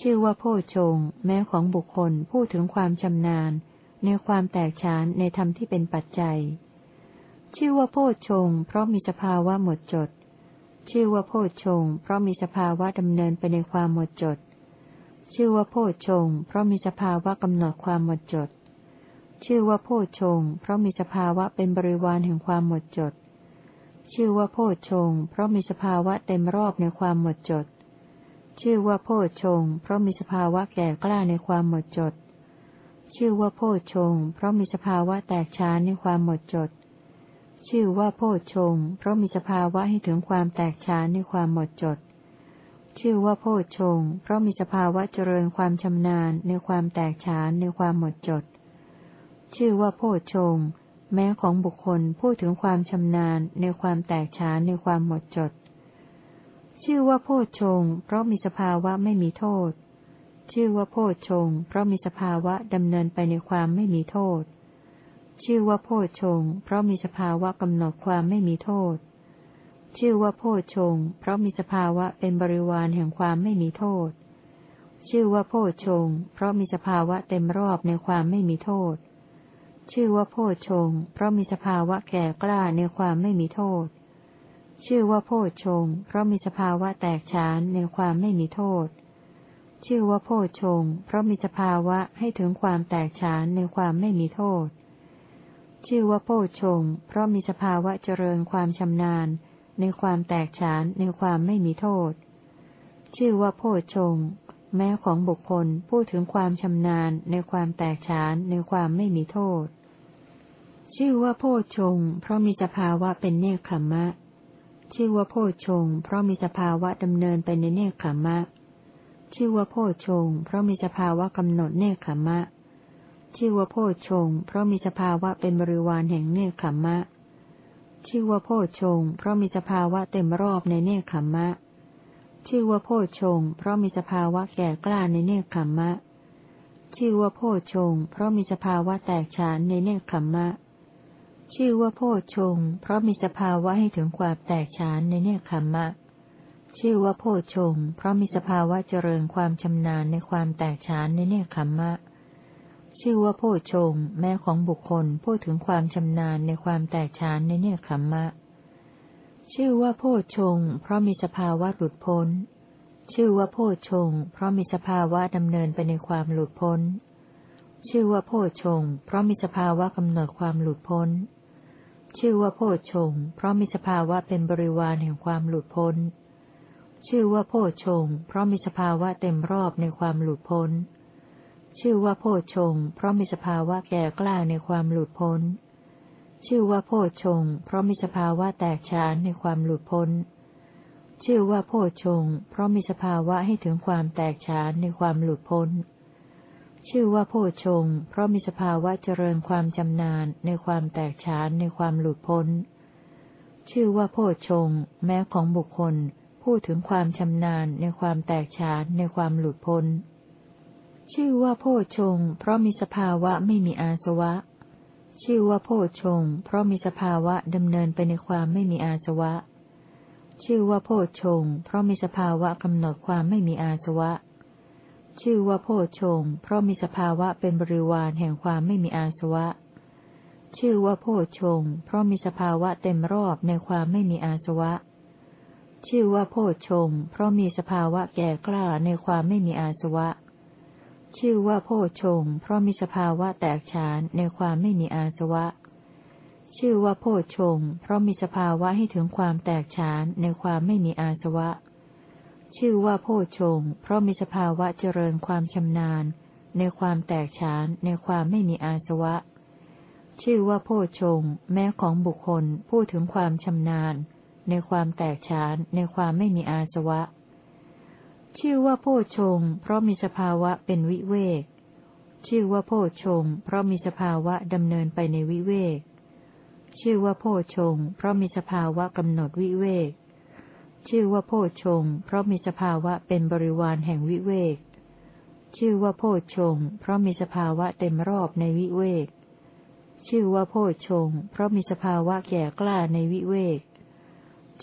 ชื่อว่าโพชงแม้ของบุคคลพูดถึงความชำนาญ ในความแตกฉานในธรรมที่เป็นปัจจัย ชื่อว่าโพชงเพราะมีสภาวะหมดจด ชื่อว่าโพชงเพราะมีสภาวะดำเนินไปในความหมดจด ชื่อว่าโพชงเพราะมีสภาวะกำหนดความหมดจด ชื่อว่าโพชงเพราะมีสภาวะเป็นบริวารแห่งความหมดจด ชื่อว่าโพชงเพราะมีสภาวะเต็มรอบในความหมดจด ชื่อว่าโพชงเพราะมีสภาวะแก่กล้าในความหมดจด ชื่อว่าโพชงเพราะมีสภาวะแตกฉานในความหมดจด ชื่อว่าโพชงเพราะมีสภาวะให้ถึงความแตกฉานในความหมดจด ชื่อว่าโพชงเพราะมีสภาวะเจริญความชำนาญในความแตกฉานในความหมดจด ชื่อว่าโพชงแม้ของบุคคลพูดถึงความชำนาญในความแตกฉานในความหมดจด ชื่อว่าโพชงเพราะมีสภาวะไม่มีโทษ ชื่อว่าโพชงเพราะมีสภาวะดำเนินไปในความไม่มีโทษ ชื่อว่าโพชงเพราะมีสภาวะกำหนดความไม่มีโทษ ชื่อว่าโพชงเพราะมีสภาวะเป็นบริวารแห่งความไม่มีโทษ ชื่อว่าโพชงเพราะมีสภาวะเต็มรอบในความไม่มีโทษ ชื่อว่าโพชง เพราะมีสภาวะแก่กล้าในความไม่มีโทษ ชื่อว่าโพชง เพราะมีสภาวะแตกฉานในความไม่มีโทษ ชื่อว่าโพชง เพราะมีสภาวะให้ถึงความแตกฉานในความไม่มีโทษ ชื่อว่าโพชง เพราะมีสภาวะเจริญความชำนาญ ในความแตกฉานในความไม่มีโทษ ชื่อว่าโพชง แม้ของบุคคลพูดถึงความชำนาญในความแตกฉานในความไม่มีโทษ ชื่อว่าโพชง เพราะมีสภาวะเป็นเนคขมะ ชื่อว่าโพชง เพราะมีสภาวะดำเนินไปในเนคขมะชื่อว่าโพชง เพราะมีสภาวะกำหนดเนคขมะ ชื่อว่าโพชง เพราะมีสภาวะเป็นบริวารแห่งเนคขมะ ชื่อว่าโพชง เพราะมีสภาวะเต็มรอบในเนคขมมะ ชื่อว่าโพชง เพราะมีสภาวะแก่กล้าในเนคขมมะ ชื่อว่าโพชง เพราะมีสภาวะแตกฉานในเนคขมมะ ชื่อว่าโพชงเพราะมีสภาวะให้ถึงความแตกฉานในเนคขมมะ ชื่อว่าโพชงเพราะมีสภาวะเจริญความชำนาญในความแตกฉานในเนคขมมะ ชื่อว่าโพชงแม้ของบุคคลพูดถึงความชำนาญในความแตกฉานในเนคขมมะ ชื่อว่าโพชงเพราะมีสภาวะหลุดพ้น ชื่อว่าโพชงเพราะมีสภาวะดำเนินไปในความหลุดพ้น ชื่อว่าโพชงเพราะมีสภาวะกำหนดความหลุดพ้น ชื่อว่าโพชงเพราะมีสภาวะเป็นบริวารแห่งความหลุดพ้น ชื่อว่าโพชงเพราะมีสภาวะเต็มรอบในความหลุดพ้น ชื่อว่าโพชงเพราะมีสภาวะแก่กล้าในความหลุดพ้น ชื่อว่าโพชงเพราะมีสภาวะแตกฉานในความหลุดพ้น ชื่อว่าโพชงเพราะมีสภาวะให้ถึงความแตกฉานในความหลุดพ้น ชื่อว่าโพชง เพราะมีสภาวะเจริญความจำนานในความแตกฉานในความหลุดพ้น ชื่อว่าโพชง แม้ของบุคคล พูดถึงความชำนาญในความแตกฉานในความหลุดพ้น ชื่อว่าโพชง เพราะมีสภาวะไม่มีอาสวะ ชื่อว่าโพชง เพราะมีสภาวะดำเนินไปในความไม่มีอาสวะ ชื่อว่าโพชง เพราะมีสภาวะกำหนดความไม่มีอาสวะ ชื่อว่าโพชง เพราะมีสภาวะเป็นบริวารแห่งความไม่มีอาสวะ ชื่อว่าโพชง เพราะมีสภาวะเต็มรอบในความไม่มีอาสวะ ชื่อว่าโพชง เพราะมีสภาวะแก่กล้าในความไม่มีอาสวะ ชื่อว่าโพชง เพราะมีสภาวะแตกฉานในความไม่มีอาสวะ ชื่อว่าโพชง เพราะมีสภาวะให้ถึงความแตกฉานในความไม่มีอาสวะ ชื่อว่าโพชง เพราะมีสภาวะเจริญความชำนาญ ในความแตกฉานในความไม่มีอาสวะ ชื่อว่าโพชง แม้ของบุคคลพูดถึงความชำนาญ ในความแตกฉานในความไม่มีอาสวะ ชื่อว่าโพชง เพราะมีสภาวะเป็นวิเวก ชื่อว่าโพชง เพราะมีสภาวะดำเนินไปในวิเวก ชื่อว่าโพชง เพราะมีสภาวะกำหนดวิเวก ชื่อว่าโพชงเพราะมีสภาวะเป็นบริวารแห่งวิเวก ชื่อว่าโพชงเพราะมีสภาวะเต็มรอบในวิเวก ชื่อว่าโพชงเพราะมีสภาวะแก่กล้าในวิเวก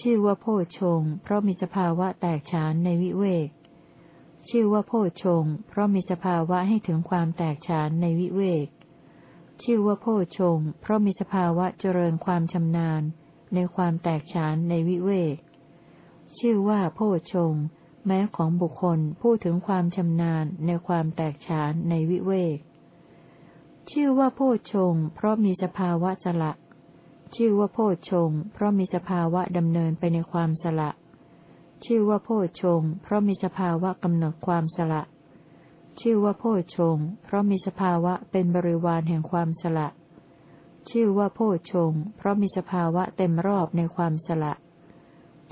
ชื่อว่าโพชงเพราะมีสภาวะแตกฉานในวิเวก ชื่อว่าโพชงเพราะมีสภาวะให้ถึงความแตกฉานในวิเวก ชื่อว่าโพชงเพราะมีสภาวะเจริญความชำนาญในความแตกฉานในวิเวก ชื่อว่าโพชง แม้ของบุคคลพูดถึงความชำนาญในความแตกฉานในวิเวก ชื่อว่าโพชง เพราะมีสภาวะสละ ชื่อว่าโพชง เพราะมีสภาวะดำเนินไปในความสละ ชื่อว่าโพชง เพราะมีสภาวะกำหนดความสละ ชื่อว่าโพชง เพราะมีสภาวะเป็นบริวารแห่งความสละ ชื่อว่าโพชง เพราะมีสภาวะเต็มรอบในความสละ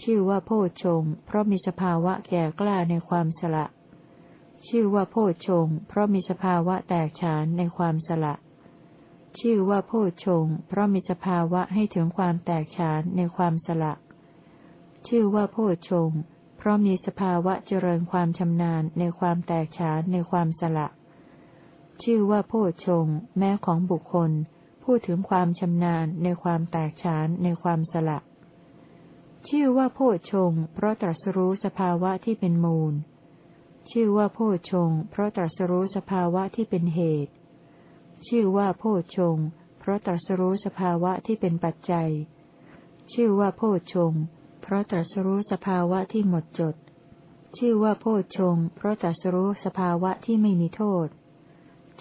ชื่อว่าโพชง เพราะมีสภาวะแก่กล้าในความสละ ชื่อว่าโพชง เพราะมีสภาวะแตกฉานในความสละ ชื่อว่าโพชง เพราะมีสภาวะให้ถึงความแตกฉานในความสละ ชื่อว่าโพชง เพราะมีสภาวะเจริญความชำนาญในความแตกฉานในความสละ ชื่อว่าโพชง แม้ของบุคคล พูดถึงความชำนาญในความแตกฉานในความสละ ชื่อว่าโพชง เพราะตรัสรู้สภาวะที่เป็นมูล ชื่อว่าโพชง เพราะตรัสรู้สภาวะที่เป็นเหตุ ชื่อว่าโพชง เพราะตรัสรู้สภาวะที่เป็นปัจจัย ชื่อว่าโพชง เพราะตรัสรู้สภาวะที่หมดจด ชื่อว่าโพชง เพราะตรัสรู้สภาวะที่ไม่มีโทษ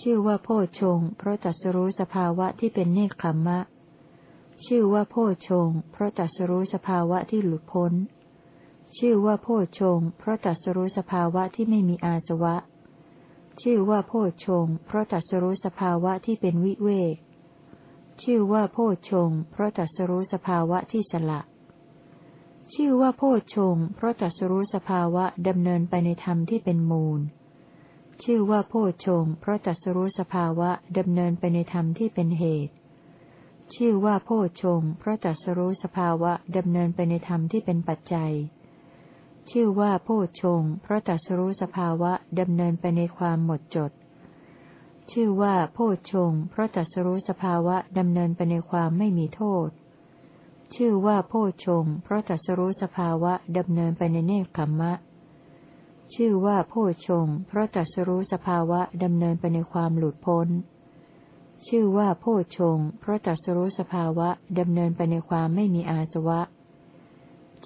ชื่อว่าโพชง เพราะตรัสรู้สภาวะที่เป็นเนคขมมะ ชื่อว่าโพชง เพราะตัสรู้สภาวะที่หลุดพ้น ชื่อว่าโพชง เพราะตัสรู้สภาวะที่ไม่มีอาสวะ ชื่อว่าโพชง เพราะตัสรู้สภาวะที่เป็นวิเวก ชื่อว่าโพชง เพราะตัสรู้สภาวะที่สละ ชื่อว่าโพชง เพราะตัสรู้สภาวะดำเนินไปในธรรมที่เป็นมูล ชื่อว่าโพชง เพราะตัสรู้สภาวะดำเนินไปในธรรมที่เป็นเหตุ ชื่อว่าโพชงเพราะตรัสรู้สภาวะดำเนินไปในธรรมที่เป็นปัจจัย ชื่อว่าโพชงเพราะตรัสรู้สภาวะดำเนินไปในความหมดจด ชื่อว่าโพชงเพราะตรัสรู้สภาวะดำเนินไปในความไม่มีโทษ ชื่อว่าโพชงเพราะตรัสรู้สภาวะดำเนินไปในเนคขมมะ ชื่อว่าโพชงเพราะตรัสรู้สภาวะดำเนินไปในความหลุดพ้น ชื่อว่าโพชง เพราะตัสรู้สภาวะดำเนินไปในความไม่มีอาสวะ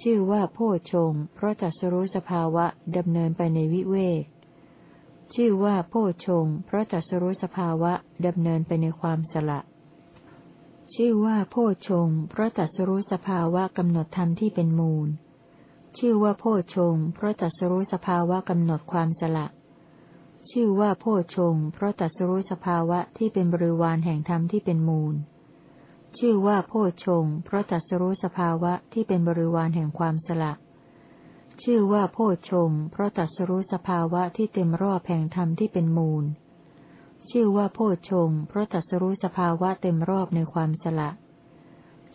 ชื่อว่าโพชง เพราะตัสรู้สภาวะดำเนินไปในวิเวก ชื่อว่าโพชง เพราะตัสรู้สภาวะดำเนินไปในความสละ ชื่อว่าโพชง เพราะตัสรู้สภาวะกำหนดธรรมที่เป็นมูล ชื่อว่าโพชง เพราะตัสรู้สภาวะกำหนดความสละ ชื่อว่าโพชง เพราะตัดสรู้สภาวะที่เป็นบริวารแห่งธรรมที่เป็นมูล ชื่อว่าโพชง เพราะตัดสรู้สภาวะที่เป็นบริวารแห่งความสละ ชื่อว่าโพชง เพราะตัดสรู้สภาวะที่เต็มรอบแห่งธรรมที่เป็นมูล ชื่อว่าโพชง เพราะตัดสรู้สภาวะเต็มรอบในความสละ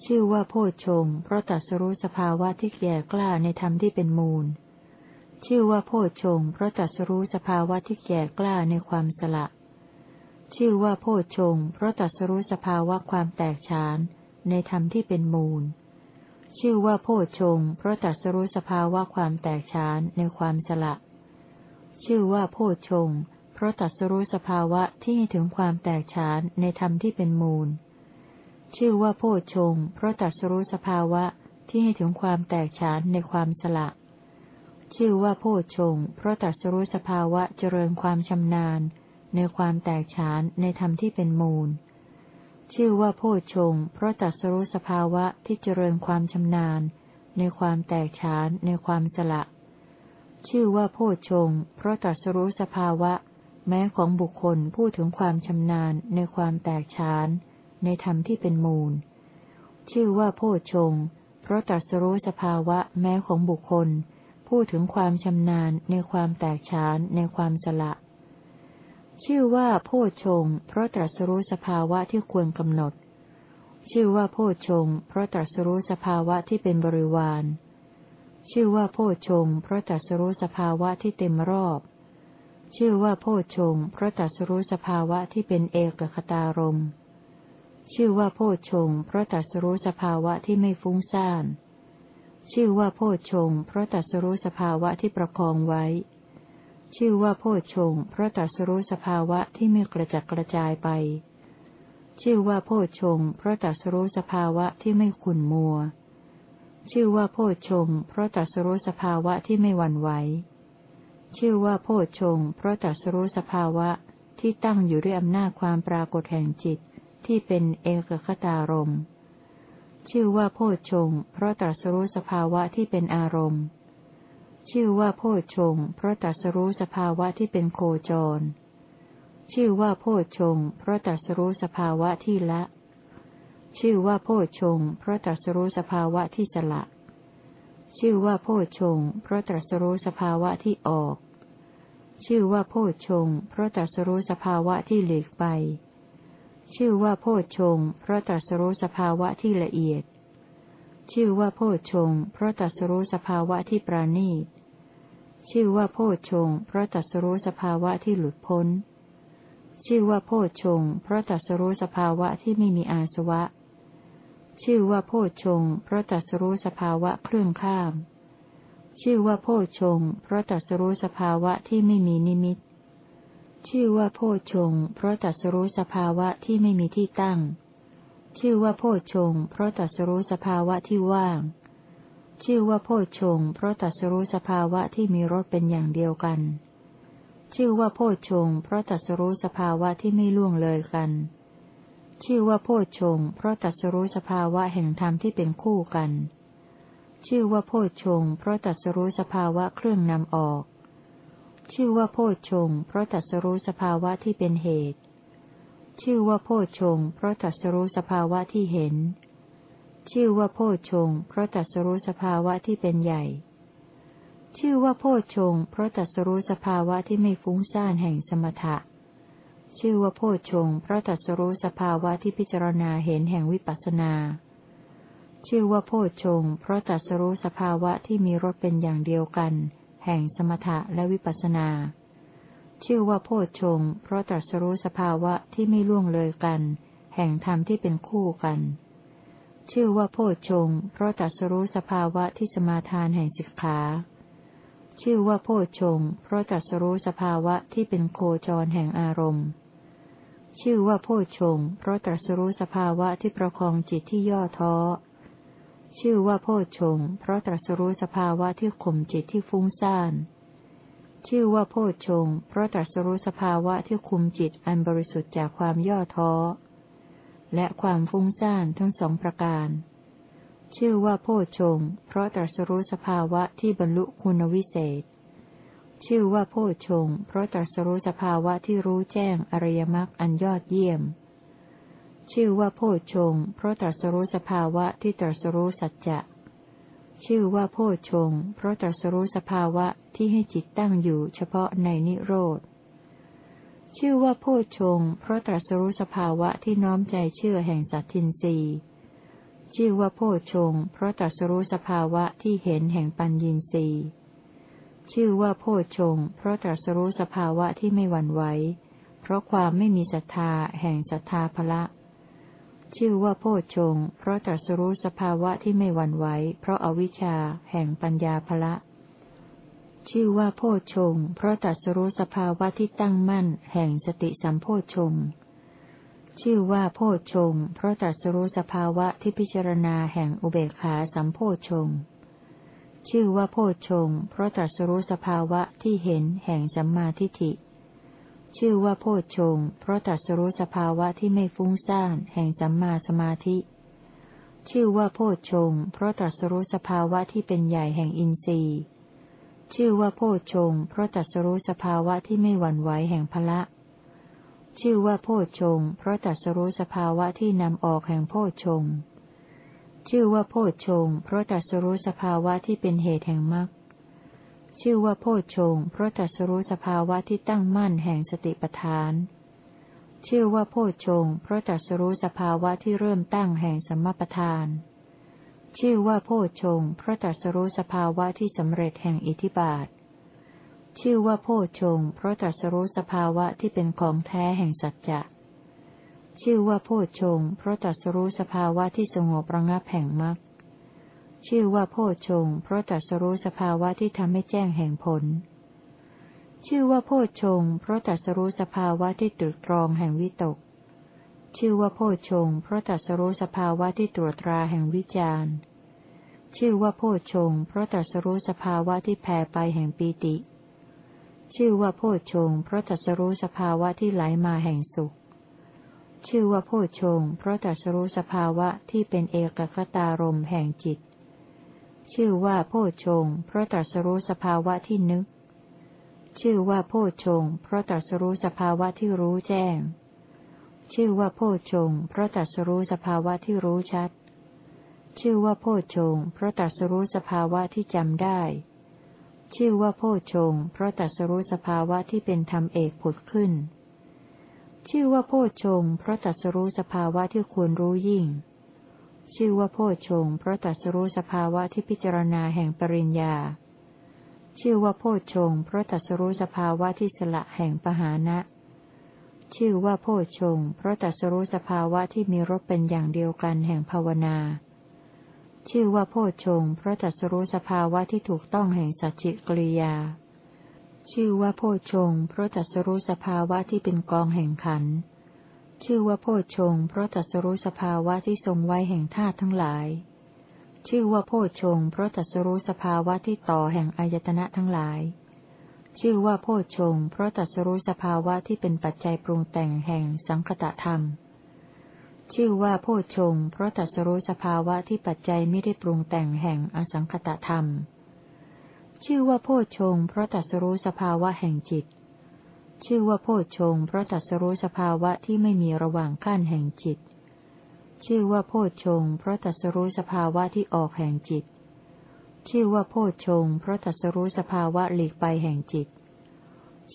ชื่อว่าโพชง เพราะตัดสรู้สภาวะที่แก่กล้าในธรรมที่เป็นมูล ชื่อว่าโพชงเพราะตัสรู้สภาวะที่แก่กล้าในความสละ ชื่อว่าโพชงเพราะตัสรู้สภาวะความแตกฉานในธรรมที่เป็นมูล ชื่อว่าโพชงเพราะตัสรู้สภาวะความแตกฉานในความสละ ชื่อว่าโพชงเพราะตัสรู้สภาวะที่ถึงความแตกฉานในธรรมที่เป็นมูล ชื่อว่าโพชงเพราะตัสรู้สภาวะที่ให้ถึงความแตกฉานในความสละ ชื่อว่าโพชง เพราะตัดสรู้สภาวะเจริญความชำนาญ ในความแตกฉานในธรรมที่เป็นมูล ชื่อว่าโพชง เพราะตัดสรู้สภาวะที่เจริญความชำนาญ ในความแตกฉานในความสละ ชื่อว่าโพชง เพราะตัดสรู้สภาวะ แม้ของบุคคลพูดถึงความชำนาญ ในความแตกฉานในธรรมที่เป็นมูล ชื่อว่าโพชง เพราะตัดสรู้สภาวะแม้ของบุคคล พูดถึงความชำนาญในความแตกฉานในความสละ ชื่อว่าโพชงเพราะตรัสรู้สภาวะที่ควรกำหนด ชื่อว่าโพชงเพราะตรัสรู้สภาวะที่เป็นบริวาร ชื่อว่าโพชงเพราะตรัสรู้สภาวะที่เต็มรอบ ชื่อว่าโพชงเพราะตรัสรู้สภาวะที่เป็นเอกคตารม ชื่อว่าโพชงเพราะตรัสรู้สภาวะที่ไม่ฟุ้งซ่าน ชื่อว่าโพชงเพราะตัสรู้สภาวะที่ประคองไว้ ชื่อว่าโพชงเพราะตัสรู้สภาวะที่ไม่กระจัดกระจายไป ชื่อว่าโพชงเพราะตัสรู้สภาวะที่ไม่ขุ่นมัว ชื่อว่าโพชงเพราะตัสรู้สภาวะที่ไม่หวั่นไหว ชื่อว่าโพชงเพราะตัสรู้สภาวะที่ตั้งอยู่ด้วยอำนาจความปรากฏแห่งจิตที่เป็นเอกคตารมณ์ ชื่อว่าโพชงเพราะตรัสรู้สภาวะที่เป็นอารมณ์ ชื่อว่าโพชงเพราะตรัสรู้สภาวะที่เป็นโคจร ชื่อว่าโพชงเพราะตรัสรู้สภาวะที่ละ ชื่อว่าโพชงเพราะตรัสรู้สภาวะที่สละ ชื่อว่าโพชงเพราะตรัสรู้สภาวะที่ออก ชื่อว่าโพชงเพราะตรัสรู้สภาวะที่หลีกไป ชื่อว่าโพชงเพราะตรัสรู้สภาวะที่ละเอียด ชื่อว่าโพชงเพราะตรัสรู้สภาวะที่ปราณีต ชื่อว่าโพชงเพราะตรัสรู้สภาวะที่หลุดพ้น ชื่อว่าโพชงเพราะตรัสรู้สภาวะที่ไม่มีอาสวะ ชื่อว่าโพชฌงเพราะตัสรู้สภาวะเครื่องข้าม ชื่อว่าโพชฌงเพราะตัสรู้สภาวะที่ไม่มีนิมิต ชื่อว่าโพชง เพราะตัสรู้สภาวะที่ไม่มีที่ตั้ง ชื่อว่าโพชง เพราะตัสรู้สภาวะที่ว่าง ชื่อว่าโพชง เพราะตัสรู้สภาวะที่มีรสเป็นอย่างเดียวกัน ชื่อว่าโพชง เพราะตัสรู้สภาวะที่ไม่ล่วงเลยกัน ชื่อว่าโพชง เพราะตัสรู้สภาวะแห่งธรรมที่เป็นคู่กัน ชื่อว่าโพชง เพราะตัสรู้สภาวะเครื่องนำออก ชื่อว่าโพชฌงเพราะตัสรู้สภาวะที่เป็นเหตุ ชื่อว่าโพชฌงเพราะตัสรู้สภาวะที่เห็น ชื่อว่าโพชฌงเพราะตัสรู้สภาวะที่เป็นใหญ่ ชื่อว่าโพชฌงเพราะตัสรู้สภาวะที่ไม่ฟุ้งซ่านแห่งสมถะ ชื่อว่าโพชงเพราะตัสรู้สภาวะที่พิจารณาเห็นแห่งวิปัสนา ชื่อว่าโพชงเพราะตัสรู้สภาวะที่มีรสเป็นอย่างเดียวกัน แห่งสมถะและวิปัสนา ชื่อว่าโพชงเพราะตัสรู้สภาวะที่ไม่ล่วงเลยกัน แห่งธรรมที่เป็นคู่กัน ชื่อว่าโพชงเพราะตัสรู้สภาวะที่สมาทานแห่งสิกขาชื่อว่าโพชง เพราะตัสรู้สภาวะที่เป็นโคจรแห่งอารมณ์ ชื่อว่าโพชง เพราะตรัสรู้สภาวะที่ประคองจิตที่ย่อท้อ ชื่อว่าโพชงเพราะตรัสรู้สภาวะที่ข่มจิตที่ฟุ้งซ่าน ชื่อว่าโพชงเพราะตรัสรู้สภาวะที่คุมจิตอันบริสุทธิ์จากความย่อท้อ และความฟุ้งซ่านทั้งสองประการ ชื่อว่าโพชงเพราะตรัสรู้สภาวะที่บรรลุคุณวิเศษ ชื่อว่าโพชงเพราะตรัสรู้สภาวะที่รู้แจ้งอริยมรรคอันยอดเยี่ยม ชื่อว่าโพชงเพราะตรัสรู้สภาวะที่ตรัสรู้สัจจะชื่อว่าโพชงเพราะตรัสรู้สภาวะที่ให้จิตตั้งอยู่เฉพาะในนิโรธ ชื่อว่าโพชงเพราะตรัสรู้สภาวะที่น้อมใจเชื่อแห่งสัตทินรีชื่อว่าโพชงเพราะตรัสรู้สภาวะที่เห็นแห่งปัญญินรีชื่อว่าโพชงเพราะตรัสรู้สภาวะที่ไม่หวั่นไหว เพราะความไม่มีศรัทธาแห่งศรัทธาภละ ชื่อว่าโพชงเพราะตรัสรู้สภาวะที่ไม่หวั่นไหวเพราะอาวิชชา แห่งปัญญาภละ ชื่อว่าโพชงเพราะตรัสรู้สภาวะที่ตั้งมั่น แห่งสติสัมโพชงชื่อว่าโพชงเพราะตรัสรู้สภาวะที่พิจารณาแห่งอุเบกขาสัมโพชงชื่อว่าโพชงเพราะตรัสรู้สภาวะที่เห็นแห่งสัมมาทิฏฐิ ชื่อว่าโพชงเพราะตรัสรู้สภาวะที่ไม่ฟุ้งซ่านแห่งสัมมาสมาธิ ชื่อว่าโพชงเพราะตรัสรู้สภาวะที่เป็นใหญ่แห่งอินทรีย์ ชื่อว่าโพชงเพราะตรัสรู้สภาวะที่ไม่หวั่นไหวแห่งพละ ชื่อว่าโพชงเพราะตรัสรู้สภาวะที่นำออกแห่งโพชงชื่อว่าโพชงเพราะตัสรู้สภาวะที่เป็นเหตุแห่งมรรค ชื่อว่าโพชงเพราะตัสรู้สภาวะที่ตั้งมั่นแห่งสติปัฏฐาน ชื่อว่าโพชงเพราะตัสรู้สภาวะที่เริ่มตั้งแห่งสัมมาปทาน ชื่อว่าโพชงเพราะตัสรู้สภาวะที่สำเร็จแห่งอิทิบาท ชื่อว่าโพชงเพราะตัสรู้สภาวะที่เป็นของแท้แห่งสัจจะ ชื่อว่าโพชงเพราะตัสรู้สภาวะที่สงบระงับแห่งมรรค ชื่อว่าโพชง เพราะตัดสรู้สภาวะที่ทำให้แจ้งแห่งผล ชื่อว่าโพชง เพราะตัดสรู้สภาวะที่ตรึกตรองแห่งวิตก ชื่อว่าโพชง เพราะตัดสรู้สภาวะที่ตรวจตราแห่งวิจารชื่อว่าโพชง เพราะตัดสรู้สภาวะที่แผ่ไปแห่งปีติ ชื่อว่าโพชง เพราะตัดสรู้สภาวะที่ไหลมาแห่งสุขชื่อว่าโพชง เพราะตัสรู้สภาวะที่เป็นเอกคตารมแห่งจิต ชื่อว่าโพชง เพราะตัสรู้สภาวะที่นึก ชื่อว่าโพชง เพราะตัสรู้สภาวะที่รู้แจ้ง ชื่อว่าโพชง เพราะตัสรู้สภาวะที่รู้ชัด ชื่อว่าโพชง เพราะตัสรู้สภาวะที่จำได้ ชื่อว่าโพชง เพราะตัสรู้สภาวะที่เป็นธรรมเอกผุดขึ้น ชื่อว่าโพชง เพราะตัสรู้สภาวะที่ควรรู้ยิ่ง ชื่อว่าโพชงเพราะตัสรู้สภาวะที่พิจารณาแห่งปริญญา ชื่อว่าโพชงเพราะตัสรู้สภาวะที่สละแห่งปหานะ ชื่อว่าโพชงเพราะตัสรู้สภาวะที่มีรสเป็นอย่างเดียวกันแห่งภาวนา ชื่อว่าโพชงเพราะตัสรู้สภาวะที่ถูกต้องแห่งสัจจิกริยา ชื่อว่าโพชงเพราะตัสรู้สภาวะที่เป็นกองแห่งขัน ชื่อว่าโพชงเพราะตัสรู้สภาวะที่ทรงไว้แห่งธาตุทั้งหลาย ชื่อว่าโพชงเพราะตัสรู้สภาวะที่ต่อแห่งอายตนะทั้งหลาย ชื่อว่าโพชงเพราะตัสรู้สภาวะที่เป็นปัจจัยปรุงแต่งแห่งสังคตะธรรม ชื่อว่าโพชงเพราะตัสรู้สภาวะที่ปัจจัยไม่ได้ปรุงแต่งแห่งอสังคตะธรรม ชื่อว่าโพชงเพราะตัสรู้สภาวะแห่งจิต ชื่อว่าโพชงเพราะตัสรู้สภาวะที่ไม่มีระหว่างขั้นแห่งจิต ชื่อว่าโพชงเพราะตัสรู้สภาวะที่ออกแห่งจิต ชื่อว่าโพชงเพราะตัสรู้สภาวะหลีกไปแห่งจิต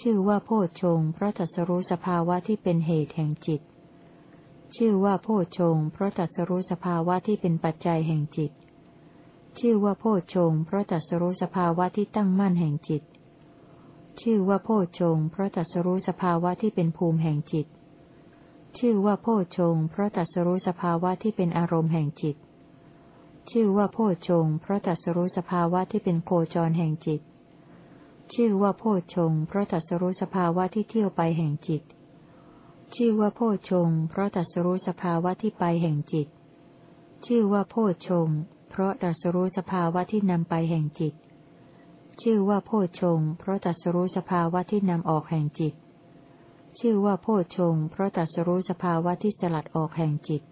ชื่อว่าโพชงเพราะตัสรู้สภาวะที่เป็นเหตุแห่งจิต ชื่อว่าโพชงเพราะตัสรู้สภาวะที่เป็นปัจจัยแห่งจิต ชื่อว่าโพชงเพราะตัสรู้สภาวะที่ตั้งมั่นแห่งจิต ชื่อว่าโพชง เพราะตัสรู้สภาวะที่เป็นภูมิแห่งจิต ชื่อว่าโพชง เพราะตัสรู้สภาวะที่เป็นอารมณ์แห่งจิต ชื่อว่าโพชง เพราะตัสรู้สภาวะที่เป็นโคจรแห่งจิต ชื่อว่าโพชง เพราะตัสรู้สภาวะที่เที่ยวไปแห่งจิต ชื่อว่าโพชง เพราะตัสรู้สภาวะที่ไปแห่งจิต ชื่อว่าโพชง เพราะตัสรู้สภาวะที่นำไปแห่งจิต ชื่อว่าโพชง เพราะตัสรู้สภาวะที่นำออกแห่งจิต ชื่อว่าโพชง เพราะตัสรู้สภาวะที่สลัดออกแห่งจิต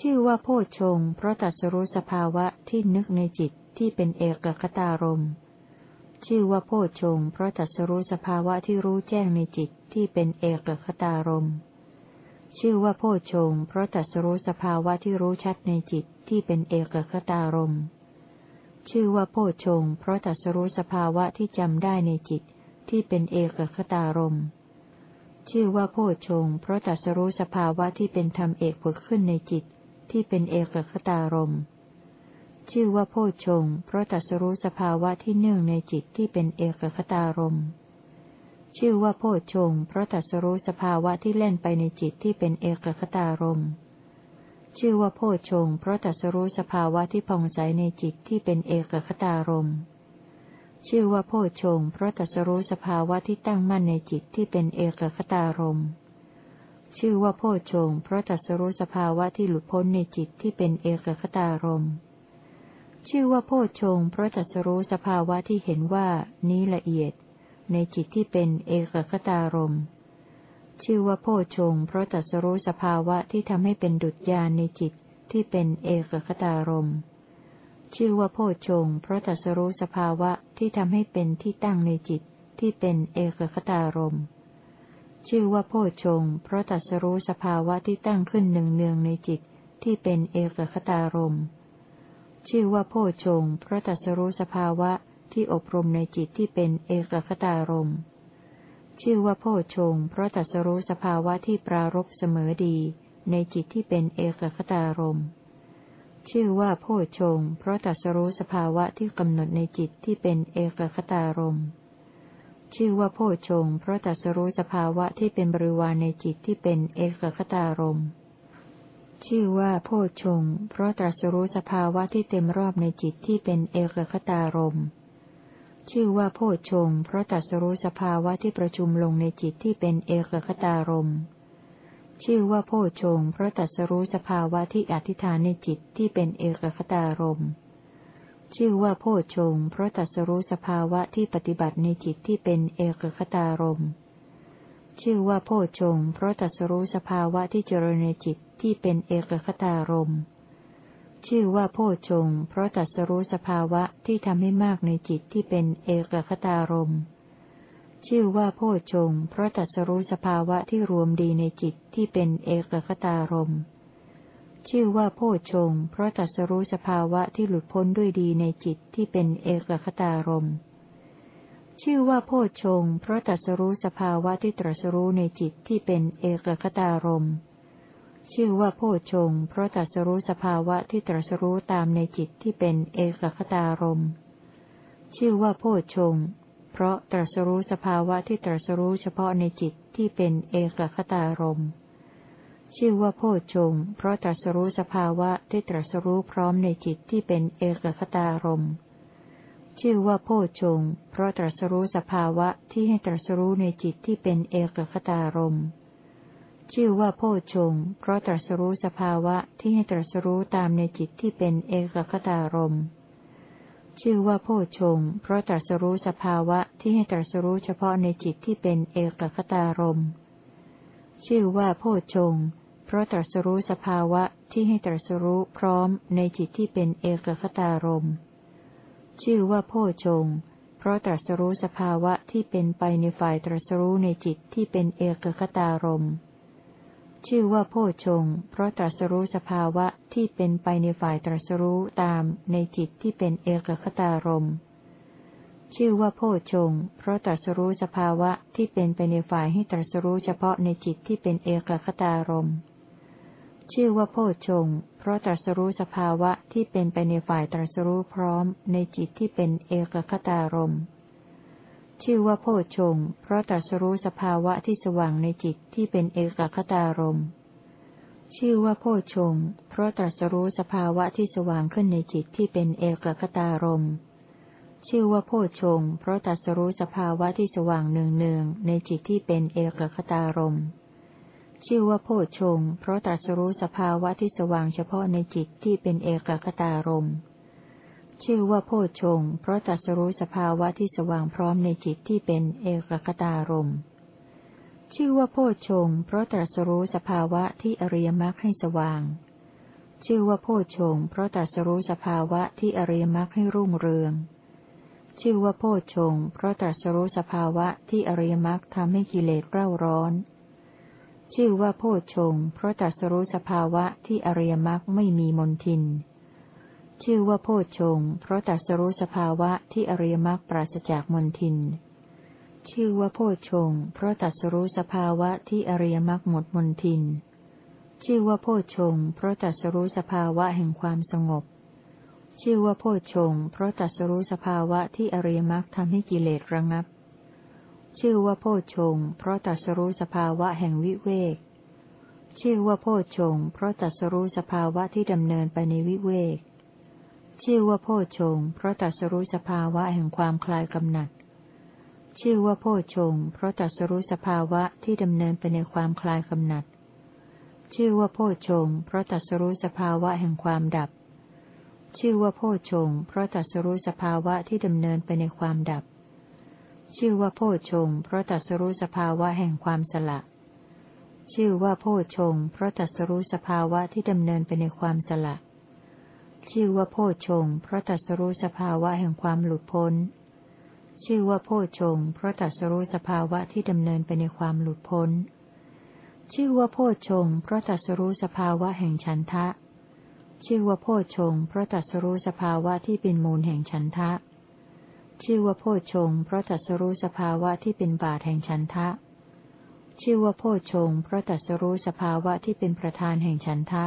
ชื่อว่าโพชง เพราะตัสรู้สภาวะที่นึกในจิตที่เป็นเอกคตารม ชื่อว่าโพชง เพราะตัสรู้สภาวะที่รู้แจ้งในจิตที่เป็นเอกคตารม ชื่อว่าโพชง เพราะตัสรู้สภาวะที่รู้ชัดในจิตที่เป็นเอกคตารม ชื่อว่าโพชงเพราะตัสรู้สภาวะที่จำได้ในจิตที่เป็นเอกคตารมชื่อว่าโพชงเพราะตัสรู้สภาวะที่เป็นธรรมเอกผุดขึ้นในจิตที่เป็นเอกคตารมชื่อว่าโพชงเพราะตัสรู้สภาวะที่เนื่องในจิตที่เป็นเอกคตารมชื่อว่าโพชงเพราะตัสรู้สภาวะที่เล่นไปในจิตที่เป็นเอกคตารม ชื่อว่าโพชงเพราะตัสรู้สภาวะที่ผ่องใสในจิตที่เป็นเอกคตารมชื่อว่าโพชงเพราะตัสรู้สภาวะที่ตั้งมั่นในจิตที่เป็นเอกคตารมชื่อว่าโพชงเพราะตัสรู้สภาวะที่หลุดพ้นในจิตที่เป็นเอกคตารมชื่อว่าโพชงเพราะตัสรู้สภาวะที่เห็นว่านี้ละเอียด ในจิตที่เป็นเอกคตารม ชื่อว่าโพชงเพราะตัสรู้สภาวะที่ทำให้เป็นดุจยานในจิตที่เป็นเอกคตารมชื่อว่าโพชงเพราะตัสรู้สภาวะที่ทำให้เป็นที่ตั้งในจิตที่เป็นเอกคตารมชื่อว่าโพชงเพราะตัสรู้สภาวะที่ตั้งขึ้นหนึ่งเนืองในจิตที่เป็นเอกคตารมชื่อว่าโพชงเพราะตัสรู้สภาวะที่อบรมในจิตที่เป็นเอกคตารม ชื่อว่าโพชง เพราะตัสรู้สภาวะที่ปรารบเสมอดี ในจิตที่เป็นเอกคตารมชื่อว่าโพชง เพราะตัสรู้สภาวะที่กำหนดในจิตที่เป็นเอกคตารมชื่อว่าโพชง เพราะตัสรู้สภาวะที่เป็นบริวารในจิตที่เป็นเอกคตารมชื่อว่าโพชง เพราะตรัสรู้สภาวะที่เต็มรอบในจิตที่เป็นเอกคตารม ชื่อว่าโพชงเพราะตัสรู้สภาวะที่ประชุมลงในจิตที่เป็นเอกคตารมชื่อว่าโพชงเพราะตัสรู้สภาวะที่อธิษฐานในจิตที่เป็นเอกคตารมชื่อว่าโพชงเพราะตัสรู้สภาวะที่ปฏิบัติในจิตที่เป็นเอกคตารมชื่อว่าโพชงเพราะตัสรู้สภาวะที่เจริญในจิตที่เป็นเอกคตารม ชื่อว่าโพชง เพราะตัสรู้สภาวะที่ทำให้มากในจิตที่เป็นเอกคตารม ชื่อว่าโพชง เพราะตัสรู้สภาวะที่รวมดีในจิตที่เป็นเอกคตารม ชื่อว่าโพชง เพราะตัสรู้สภาวะที่หลุดพ้นด้วยดีในจิตที่เป็นเอกคตารม ชื่อว่าโพชง เพราะตัสรู้สภาวะที่ตรัสรู้ในจิตที่เป็นเอกคตารม ชื่อว่าโพชง เพราะตรัสรู้สภาวะที่ตรัสรู้ตามในจิตที่เป็นเอกคตารม ชื่อว่าโพชง เพราะตรัสรู้สภาวะที่ตรัสรู้เฉพาะในจิตที่เป็นเอกคตารม ชื่อว่าโพชง เพราะตรัสรู้สภาวะที่ตรัสรู้พร้อมในจิตที่เป็นเอกคตารม ชื่อว่าโพชง เพราะตรัสรู้สภาวะที่ให้ตรัสรู้ในจิตที่เป็นเอกคตารม ชื่อว่าโพชง เพราะตรัสรู้สภาวะที่ให้ตรัสรู้ตามในจิตที่เป็นเอกคตารม ชื่อว่าโพชง เพราะตรัสรู้สภาวะที่ให้ตรัสรู้เฉพาะในจิตที่เป็นเอกคตารม ชื่อว่าโพชง เพราะตรัสรู้สภาวะที่ให้ตรัสรู้พร้อมในจิตที่เป็นเอกคตารม ชื่อว่าโพชง เพราะตรัสรู้สภาวะที่เป็นไปในฝ่ายตรัสรู้ในจิตที่เป็นเอกคตารม ชื่อว่าโพชง เพราะตรัสรู้สภาวะที่เป็นไปในฝ่ายตรัสรู้ตามในจิตที่เป็นเอกคตารม ชื่อว่าโพชง เพราะตรัสรู้สภาวะที่เป็นไปในฝ่ายให้ตรัสรู้เฉพาะในจิตที่เป็นเอกคตารม ชื่อว่าโพชง เพราะตรัสรู้สภาวะที่เป็นไปในฝ่ายตรัสรู้พร้อมในจิตที่เป็นเอกคตารม ชื่อว่าโพชง เพราะตรัสรู้สภาวะที่สว่างในจิตที่เป็นเอกคตารม ชื่อว่าโพชง เพราะตรัสรู้สภาวะที่สว่างขึ้นในจิตที่เป็นเอกคตารม ชื่อว่าโพชง เพราะตรัสรู้สภาวะที่สว่างเนืองเนืองในจิตที่เป็นเอกคตารม ชื่อว่าโพชง เพราะตรัสรู้สภาวะที่สว่างเฉพาะในจิตที่เป็นเอกคตารม ชื่อว่าโพชง เพราะตัสรู้สภาวะที่สว่างพร้อมในจิตที่เป็นเอกคตารมชื่อว่าโพชง เพราะตรัสรู้สภาวะที่อริยมรรคให้สว่าง ชื่อว่าโพชง เพราะตรัสรู้สภาวะที่อริยมรรคให้รุ่งเรือง ชื่อว่าโพชง เพราะตรัสรู้สภาวะที่อริยมรรคทำให้กิเลสเร่าร้อน ชื่อว่าโพชง เพราะตรัสรู้สภาวะที่อริยมรรคไม่มีมนทิน ชื่อว่าโพชงเพราะตัสรู้สภาวะที่อริยมรรคปราศจากมนทิน ชื่อว่าโพชงเพราะตัสรู้สภาวะที่อริยมรรคหมดมนทิน ชื่อว่าโพชงเพราะตัสรู้สภาวะแห่งความสงบ ชื่อว่าโพชงเพราะตัสรู้สภาวะที่อริยมรรคทำให้กิเลสระงับ ชื่อว่าโพชงเพราะตัสรู้สภาวะแห่งวิเวกชื่อว่าโพชงเพราะตัสรู้สภาวะที่ดำเนินไปในวิเวก ชื่อว่าโพชง เพราะตัสรู้สภาวะแห่งความคลายกำหนัด ชื่อว่าโพชง เพราะตัสรู้สภาวะที่ดำเนินไปในความคลายกำหนัด ชื่อว่าโพชง เพราะตัสรู้สภาวะแห่งความดับ ชื่อว่าโพชง เพราะตัสรู้สภาวะที่ดำเนินไปในความดับ ชื่อว่าโพชง เพราะตัสรู้สภาวะแห่งความสละชื่อว่าโพชง เพราะตัสรู้สภาวะที่ดำเนินไปในความสละ ชื่อว่าโพชงเพราะตัสรู้สภาวะแห่งความหลุดพ้น ชื่อว่าโพชงเพราะตัสรู้สภาวะที่ดำเนินไปในความหลุดพ้น ชื่อว่าโพชงเพราะตัสรู้สภาวะแห่งฉันทะ ชื่อว่าโพชงเพราะตัสรู้สภาวะที่เป็นมูลแห่งฉันทะ ชื่อว่าโพชงเพราะตัสรู้สภาวะที่เป็นบาทแห่งฉันทะ ชื่อว่าโพชงเพราะตัสรู้สภาวะที่เป็นประธานแห่งฉันทะ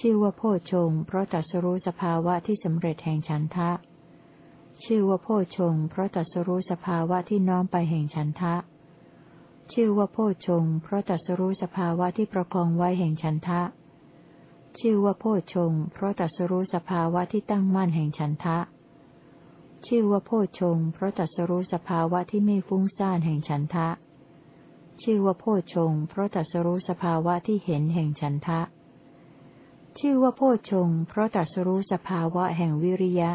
ชื่อว่าโพชง เพราะตัสรู้สภาวะที่สำเร็จแห่งฉันทะ ชื่อว่าโพชง เพราะตัสรู้สภาวะที่น้อมไปแห่งฉันทะ ชื่อว่าโพชง เพราะตัสรู้สภาวะที่ประคองไว้แห่งฉันทะ ชื่อว่าโพชง เพราะตัสรู้สภาวะที่ตั้งมั่นแห่งฉันทะ ชื่อว่าโพชง เพราะตัสรู้สภาวะที่ไม่ฟุ้งซ่านแห่งฉันทะ ชื่อว่าโพชง เพราะตัสรู้สภาวะที่เห็นแห่งฉันทะ ชื่อว่าโพชง เพราะตัสรู้สภาวะแห่งวิริยะ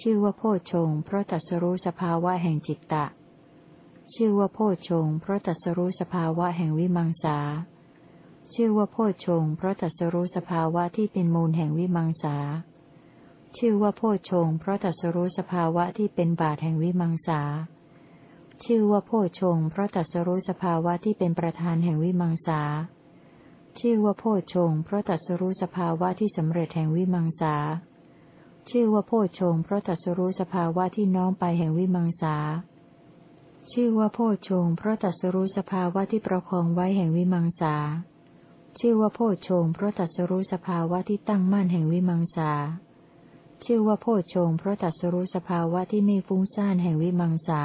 ชื่อว่าโพชง เพราะตัสรู้สภาวะแห่งจิตตะ ชื่อว่าโพชง เพราะตัสรู้สภาวะแห่งวิมังสา ชื่อว่าโพชง เพราะตัสรู้สภาวะที่เป็นมูลแห่งวิมังสา ชื่อว่าโพชง เพราะตัสรู้สภาวะที่เป็นบาทแห่งวิมังสา ชื่อว่าโพชง เพราะตัสรู้สภาวะที่เป็นประธานแห่งวิมังสา ชื่อว่าโพชงเพราะตัสรู้สภาวะที่สำเร็จแห่งวิมังสา ชื่อว่าโพชงเพราะตัสรู้สภาวะที่น้อมไปแห่งวิมังสา ชื่อว่าโพชงเพราะตัสรู้สภาวะที่ประคองไว้แห่งวิมังสา ชื่อว่าโพชงเพราะตัสรู้สภาวะที่ตั้งมั่นแห่งวิมังสา ชื่อว่าโพชงเพราะตัดสรู้สภาวะที่ไม่ฟุ้งซ่านแห่งวิมังสา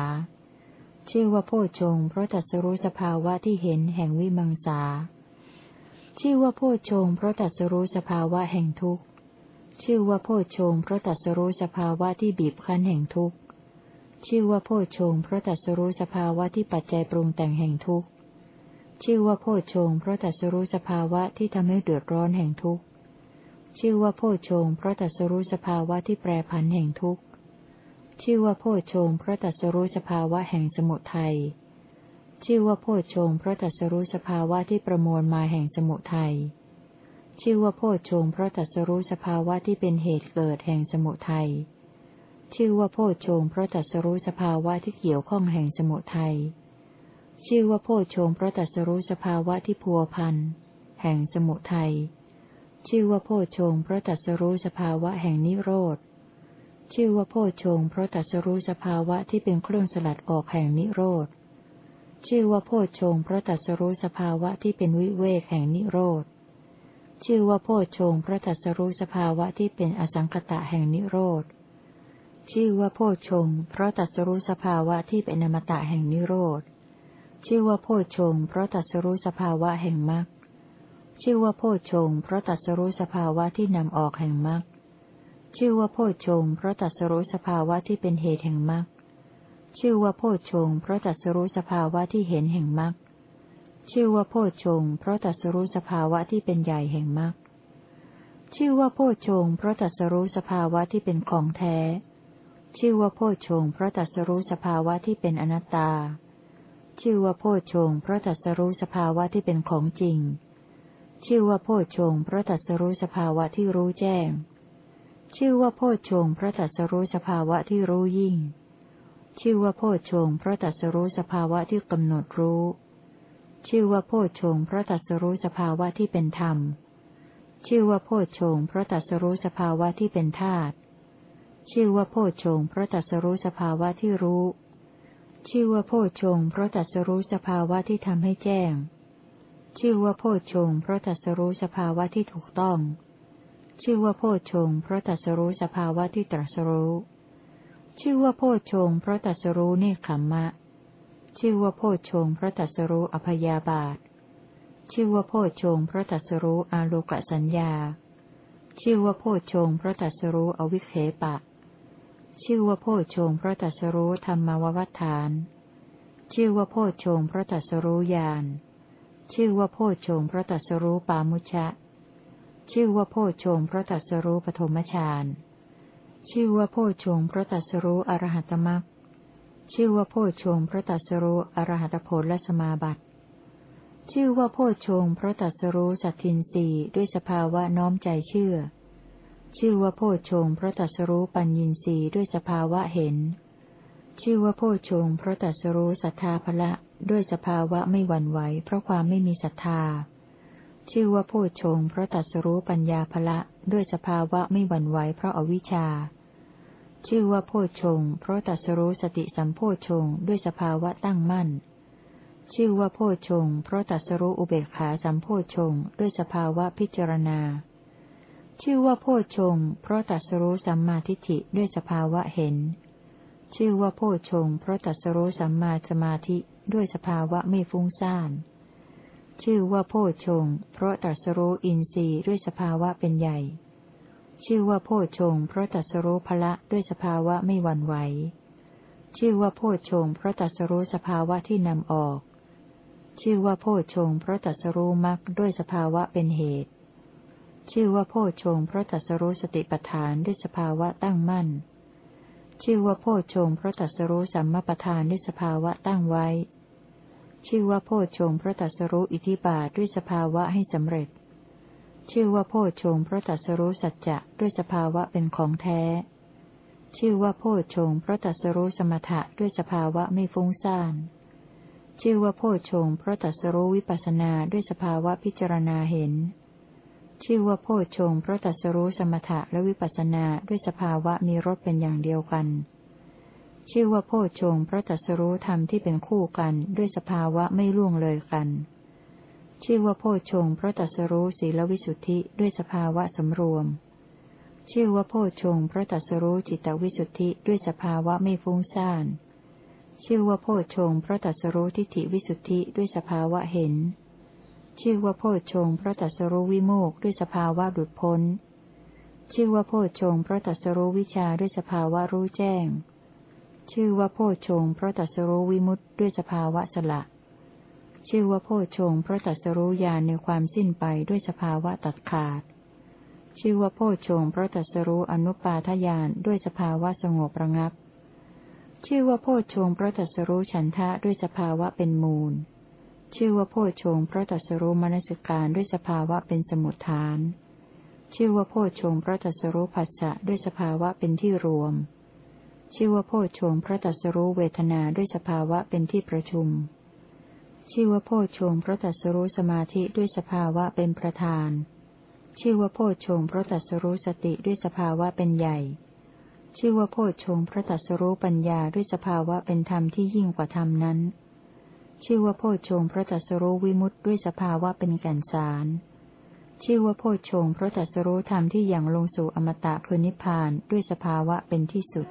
ชื่อว่าโพชงเพราะตัดสรู้สภาวะที่เห็นแห่งวิมังสา ชื่อว่าโพชงเพราะตัดสรู้สภาวะแห่งทุกข์ ชื่อว่าโพชงเพราะตัดสรู้สภาวะที่บีบคั้นแห่งทุกข์ ชื่อว่าโพชงเพราะตัดสรู้สภาวะที่ปัจจัยปรุงแต่งแห่งทุกข์ ชื่อว่าโพชงเพราะตัดสรู้สภาวะที่ทำให้เดือดร้อนแห่งทุกข์ ชื่อว่าโพชงเพราะตัสรู้สภาวะที่แปรผันแห่งทุกข์ ชื่อว่าโพชงเพราะตัสรู้สภาวะแห่งสมุทัย ชื่อว่าโพชงเพราะตัสรู้สภาวะที่ประมวลมาแห่งสมุทัย ชื่อว่าโพชงเพราะตัสรู้สภาวะที่เป็นเหตุเกิดแห่งสมุทัย ชื่อว่าโพชงเพราะตัสรู้สภาวะที่เกี่ยวข้องแห่งสมุทัย ชื่อว่าโพชงเพราะตัสรู้สภาวะที่พัวพันแห่งสมุทัย ชื่อว่าโพชงเพราะตัสรู้สภาวะแห่งนิโรธ ชื่อว่าโพชงเพราะตัสรู้สภาวะที่เป็นเครื่องสลัดออกแห่งนิโรธ ชื่อว่าโพชงเพราะตัสรู้สภาวะที่เป็นวิเวกแห่งนิโรธ ชื่อว่าโพชงเพราะตัสรู้สภาวะที่เป็นอสังคตะแห่งนิโรธ ชื่อว่าโพชงเพราะตัสรู้สภาวะที่เป็นอมตะแห่งนิโรธ ชื่อว่าโพชงเพราะตัสรู้สภาวะแห่งมรรค ชื่อว่าโพชงเพราะตัสรู้สภาวะที่นำออกแห่งมรรค ชื่อว่าโพชงเพราะตัสรู้สภาวะที่เป็นเหตุแห่งมรรค ชื่อว่าโพชงเพราะตัดสรู้สภาวะที่เห็นแห่งมรรคชื่อว่าโพชงเพราะตัดสรู้สภาวะที่เป็นใหญ่แห่งมรรคชื่อว่าโพชงเพราะตัดสรู้สภาวะที่เป็นของแท้ ชื่อว่าโพชงเพราะตัดสรู้สภาวะที่เป็นอนัตตา ชื่อว่าโพชงเพราะตัดสรู้สภาวะที่เป็นของจริง ชื่อว่าโพชงเพราะตัดสรู้สภาวะที่รู้แจ้ง ชื่อว่าโพชงเพราะตัดสรู้สภาวะที่รู้ยิ่ง ชื่อว่าโพชงเพราะตัสรู้สภาวะที่กำหนดรู้ ชื่อว่าโพชงเพราะตัสรู้สภาวะที่เป็นธรรม ชื่อว่าโพชงเพราะตัสรู้สภาวะที่เป็นธาตุ ชื่อว่าโพชงเพราะตัสรู้สภาวะที่รู้ ชื่อว่าโพชงเพราะตัสรู้สภาวะที่ทำให้แจ้ง ชื่อว่าโพชงเพราะตัสรู้สภาวะที่ถูกต้อง ชื่อว่าโพชงเพราะตัสรู้สภาวะที่ตรัสรู้ ชื่อว่าโพชงเพราะตัสรู้เนคขมมะ ชื่อว่าโพชงเพราะตัสรู้อภยาบาท ชื่อว่าโพชงเพราะตัสรู้อาโลกสัญญา ชื่อว่าโพชงเพราะตัสรู้อวิเคปะ ชื่อว่าโพชงเพราะตัสรู้ธรรมววัฏฐาน ชื่อว่าโพชงเพราะตัสรู้ญาณ ชื่อว่าโพชงพระตัสรู้ปามุชะ ชื่อว่าโพชงพระตัสรู้ปฐมฌาน ชื่อว่าโพชงพระตัสรู้อรหัตมรักชื่อว่าโพชงพระตัสรู้อรหัตผลและสมาบัติ ชื่อว่าโพชงพระตัสรู้สัตทินรีด้วยสภาวะน้อมใจเชื่อ ชื่อว่าโพชงพระตัสรู้ปัญญินรีด้วยสภาวะเห็น ชื่อว่าโพชงพระตัสรู้สัทธาภละด้วยสภาวะไม่หวั่นไหวเพราะความไม่มีศรัทธา ชื่อว่าโพชงเพราะตัดสรู้ปัญญาภละด้วยสภาวะไม่หวั่นไหวเพราะอวิชชา ชื่อว่าโพชงเพราะตัดสรู้สติสัมโพชงด้วยสภาวะตั้งมั่น ชื่อว่าโพชงเพราะตัดสรู้อุเบกขาสัมโพชงด้วยสภาวะพิจารณา ชื่อว่าโพชงเพราะตัดสรู้สัมมาทิฏฐิด้วยสภาวะเห็น ชื่อว่าโพชงเพราะตัดสรู้สัมมาสมาธิด้วยสภาวะไม่ฟุ้งซ่าน ชื่อว่าโพชง เพราะตัสรู้อินทรีย์ด้วยสภาวะเป็นใหญ่ ชื่อว่าโพชง เพราะตัสรู้พละด้วยสภาวะไม่หวั่นไหว ชื่อว่าโพชง เพราะตัสรู้สภาวะที่นำออก ชื่อว่าโพชง เพราะตัสรู้มรรคด้วยสภาวะเป็นเหตุ ชื่อว่าโพชง เพราะตัสรู้สติปัฏฐานด้วยสภาวะตั้งมั่น ชื่อว่าโพชง เพราะตัสรู้สัมมาประธานด้วยสภาวะตั้งไว้ ชื่อว่าโพชงพระตัสรู้อิทิบาทด้วยสภาวะให้สำเร็จ ชื่อว่าโพชงพระตัสรู้สัจจะด้วยสภาวะเป็นของแท้ ชื่อว่าโพชงพระตัสรู้สมถะด้วยสภาวะไม่ฟุ้งซ่าน ชื่อว่าโพชงพระตัสรู้วิปัสนาด้วยสภาวะพิจารณาเห็น ชื่อว่าโพชงพระตัสรู้สมถะและวิปัสนาด้วยสภาวะมีรสเป็นอย่างเดียวกัน ชื่อว่าโพชงพระตัสรู้ธรรมที่เป็นคู่กันด้วยสภาวะไม่ล่วงเลยกัน ชื่อว่าโพชงพระตัสรู้ศีลวิสุทธิด้วยสภาวะสำรวม ชื่อว่าโพชงเพราะตัสรู้จิตวิสุทธิด้วยสภาวะไม่ฟุ้งซ่าน ชื่อว่าโพชงเพราะตัสรู้ทิฏฐิวิสุทธิด้วยสภาวะเห็น ชื่อว่าโพชงเพราะตัสรู้วิโมกด้วยสภาวะหลุดพ้น ชื่อว่าโพชงเพราะตัสรู้วิชาด้วยสภาวะรู้แจ้ง ชื่อว่าโพชงเพราะตัสรู้วิมุตติด้วยสภาวะสละ ชื่อว่าโพชงเพราะตัสรู้ญาณในความสิ้นไปด้วยสภาวะตัดขาด ชื่อว่าโพชงเพราะตัสรู้อนุปาทญาณด้วยสภาวะสงบระงับ ชื่อว่าโพชงเพราะตัสรู้ฉันทะด้วยสภาวะเป็นมูล ชื่อว่าโพชงเพราะตัสรู้มนสิการด้วยสภาวะเป็นสมุทฐาน ชื่อว่าโพชงเพราะตัสรู้ผัสสะด้วยสภาวะเป็นที่รวม ชื่อว่าโพชงพระตัสรู้เวทนาด้วยสภาวะเป็นที่ประชุม ชื่อว่าโพชงพระตัสรู้สมาธิด้วยสภาวะเป็นประธาน ชื่อว่าโพชงพระตัสรู้สติด้วยสภาวะเป็นใหญ่ ชื่อว่าโพชงพระตัสรู้ปัญญาด้วยสภาวะเป็นธรรมที่ยิ่งกว่าธรรมนั้น ชื่อว่าโพชงพระตัสรู้วิมุตต์ด้วยสภาวะเป็นแก่นสารชื่อว่าโพชงเพราะตัสรู้ธรรมที่อย่างลงสู่อมตะคือนิพพานด้วยสภาวะเป็นที่สุด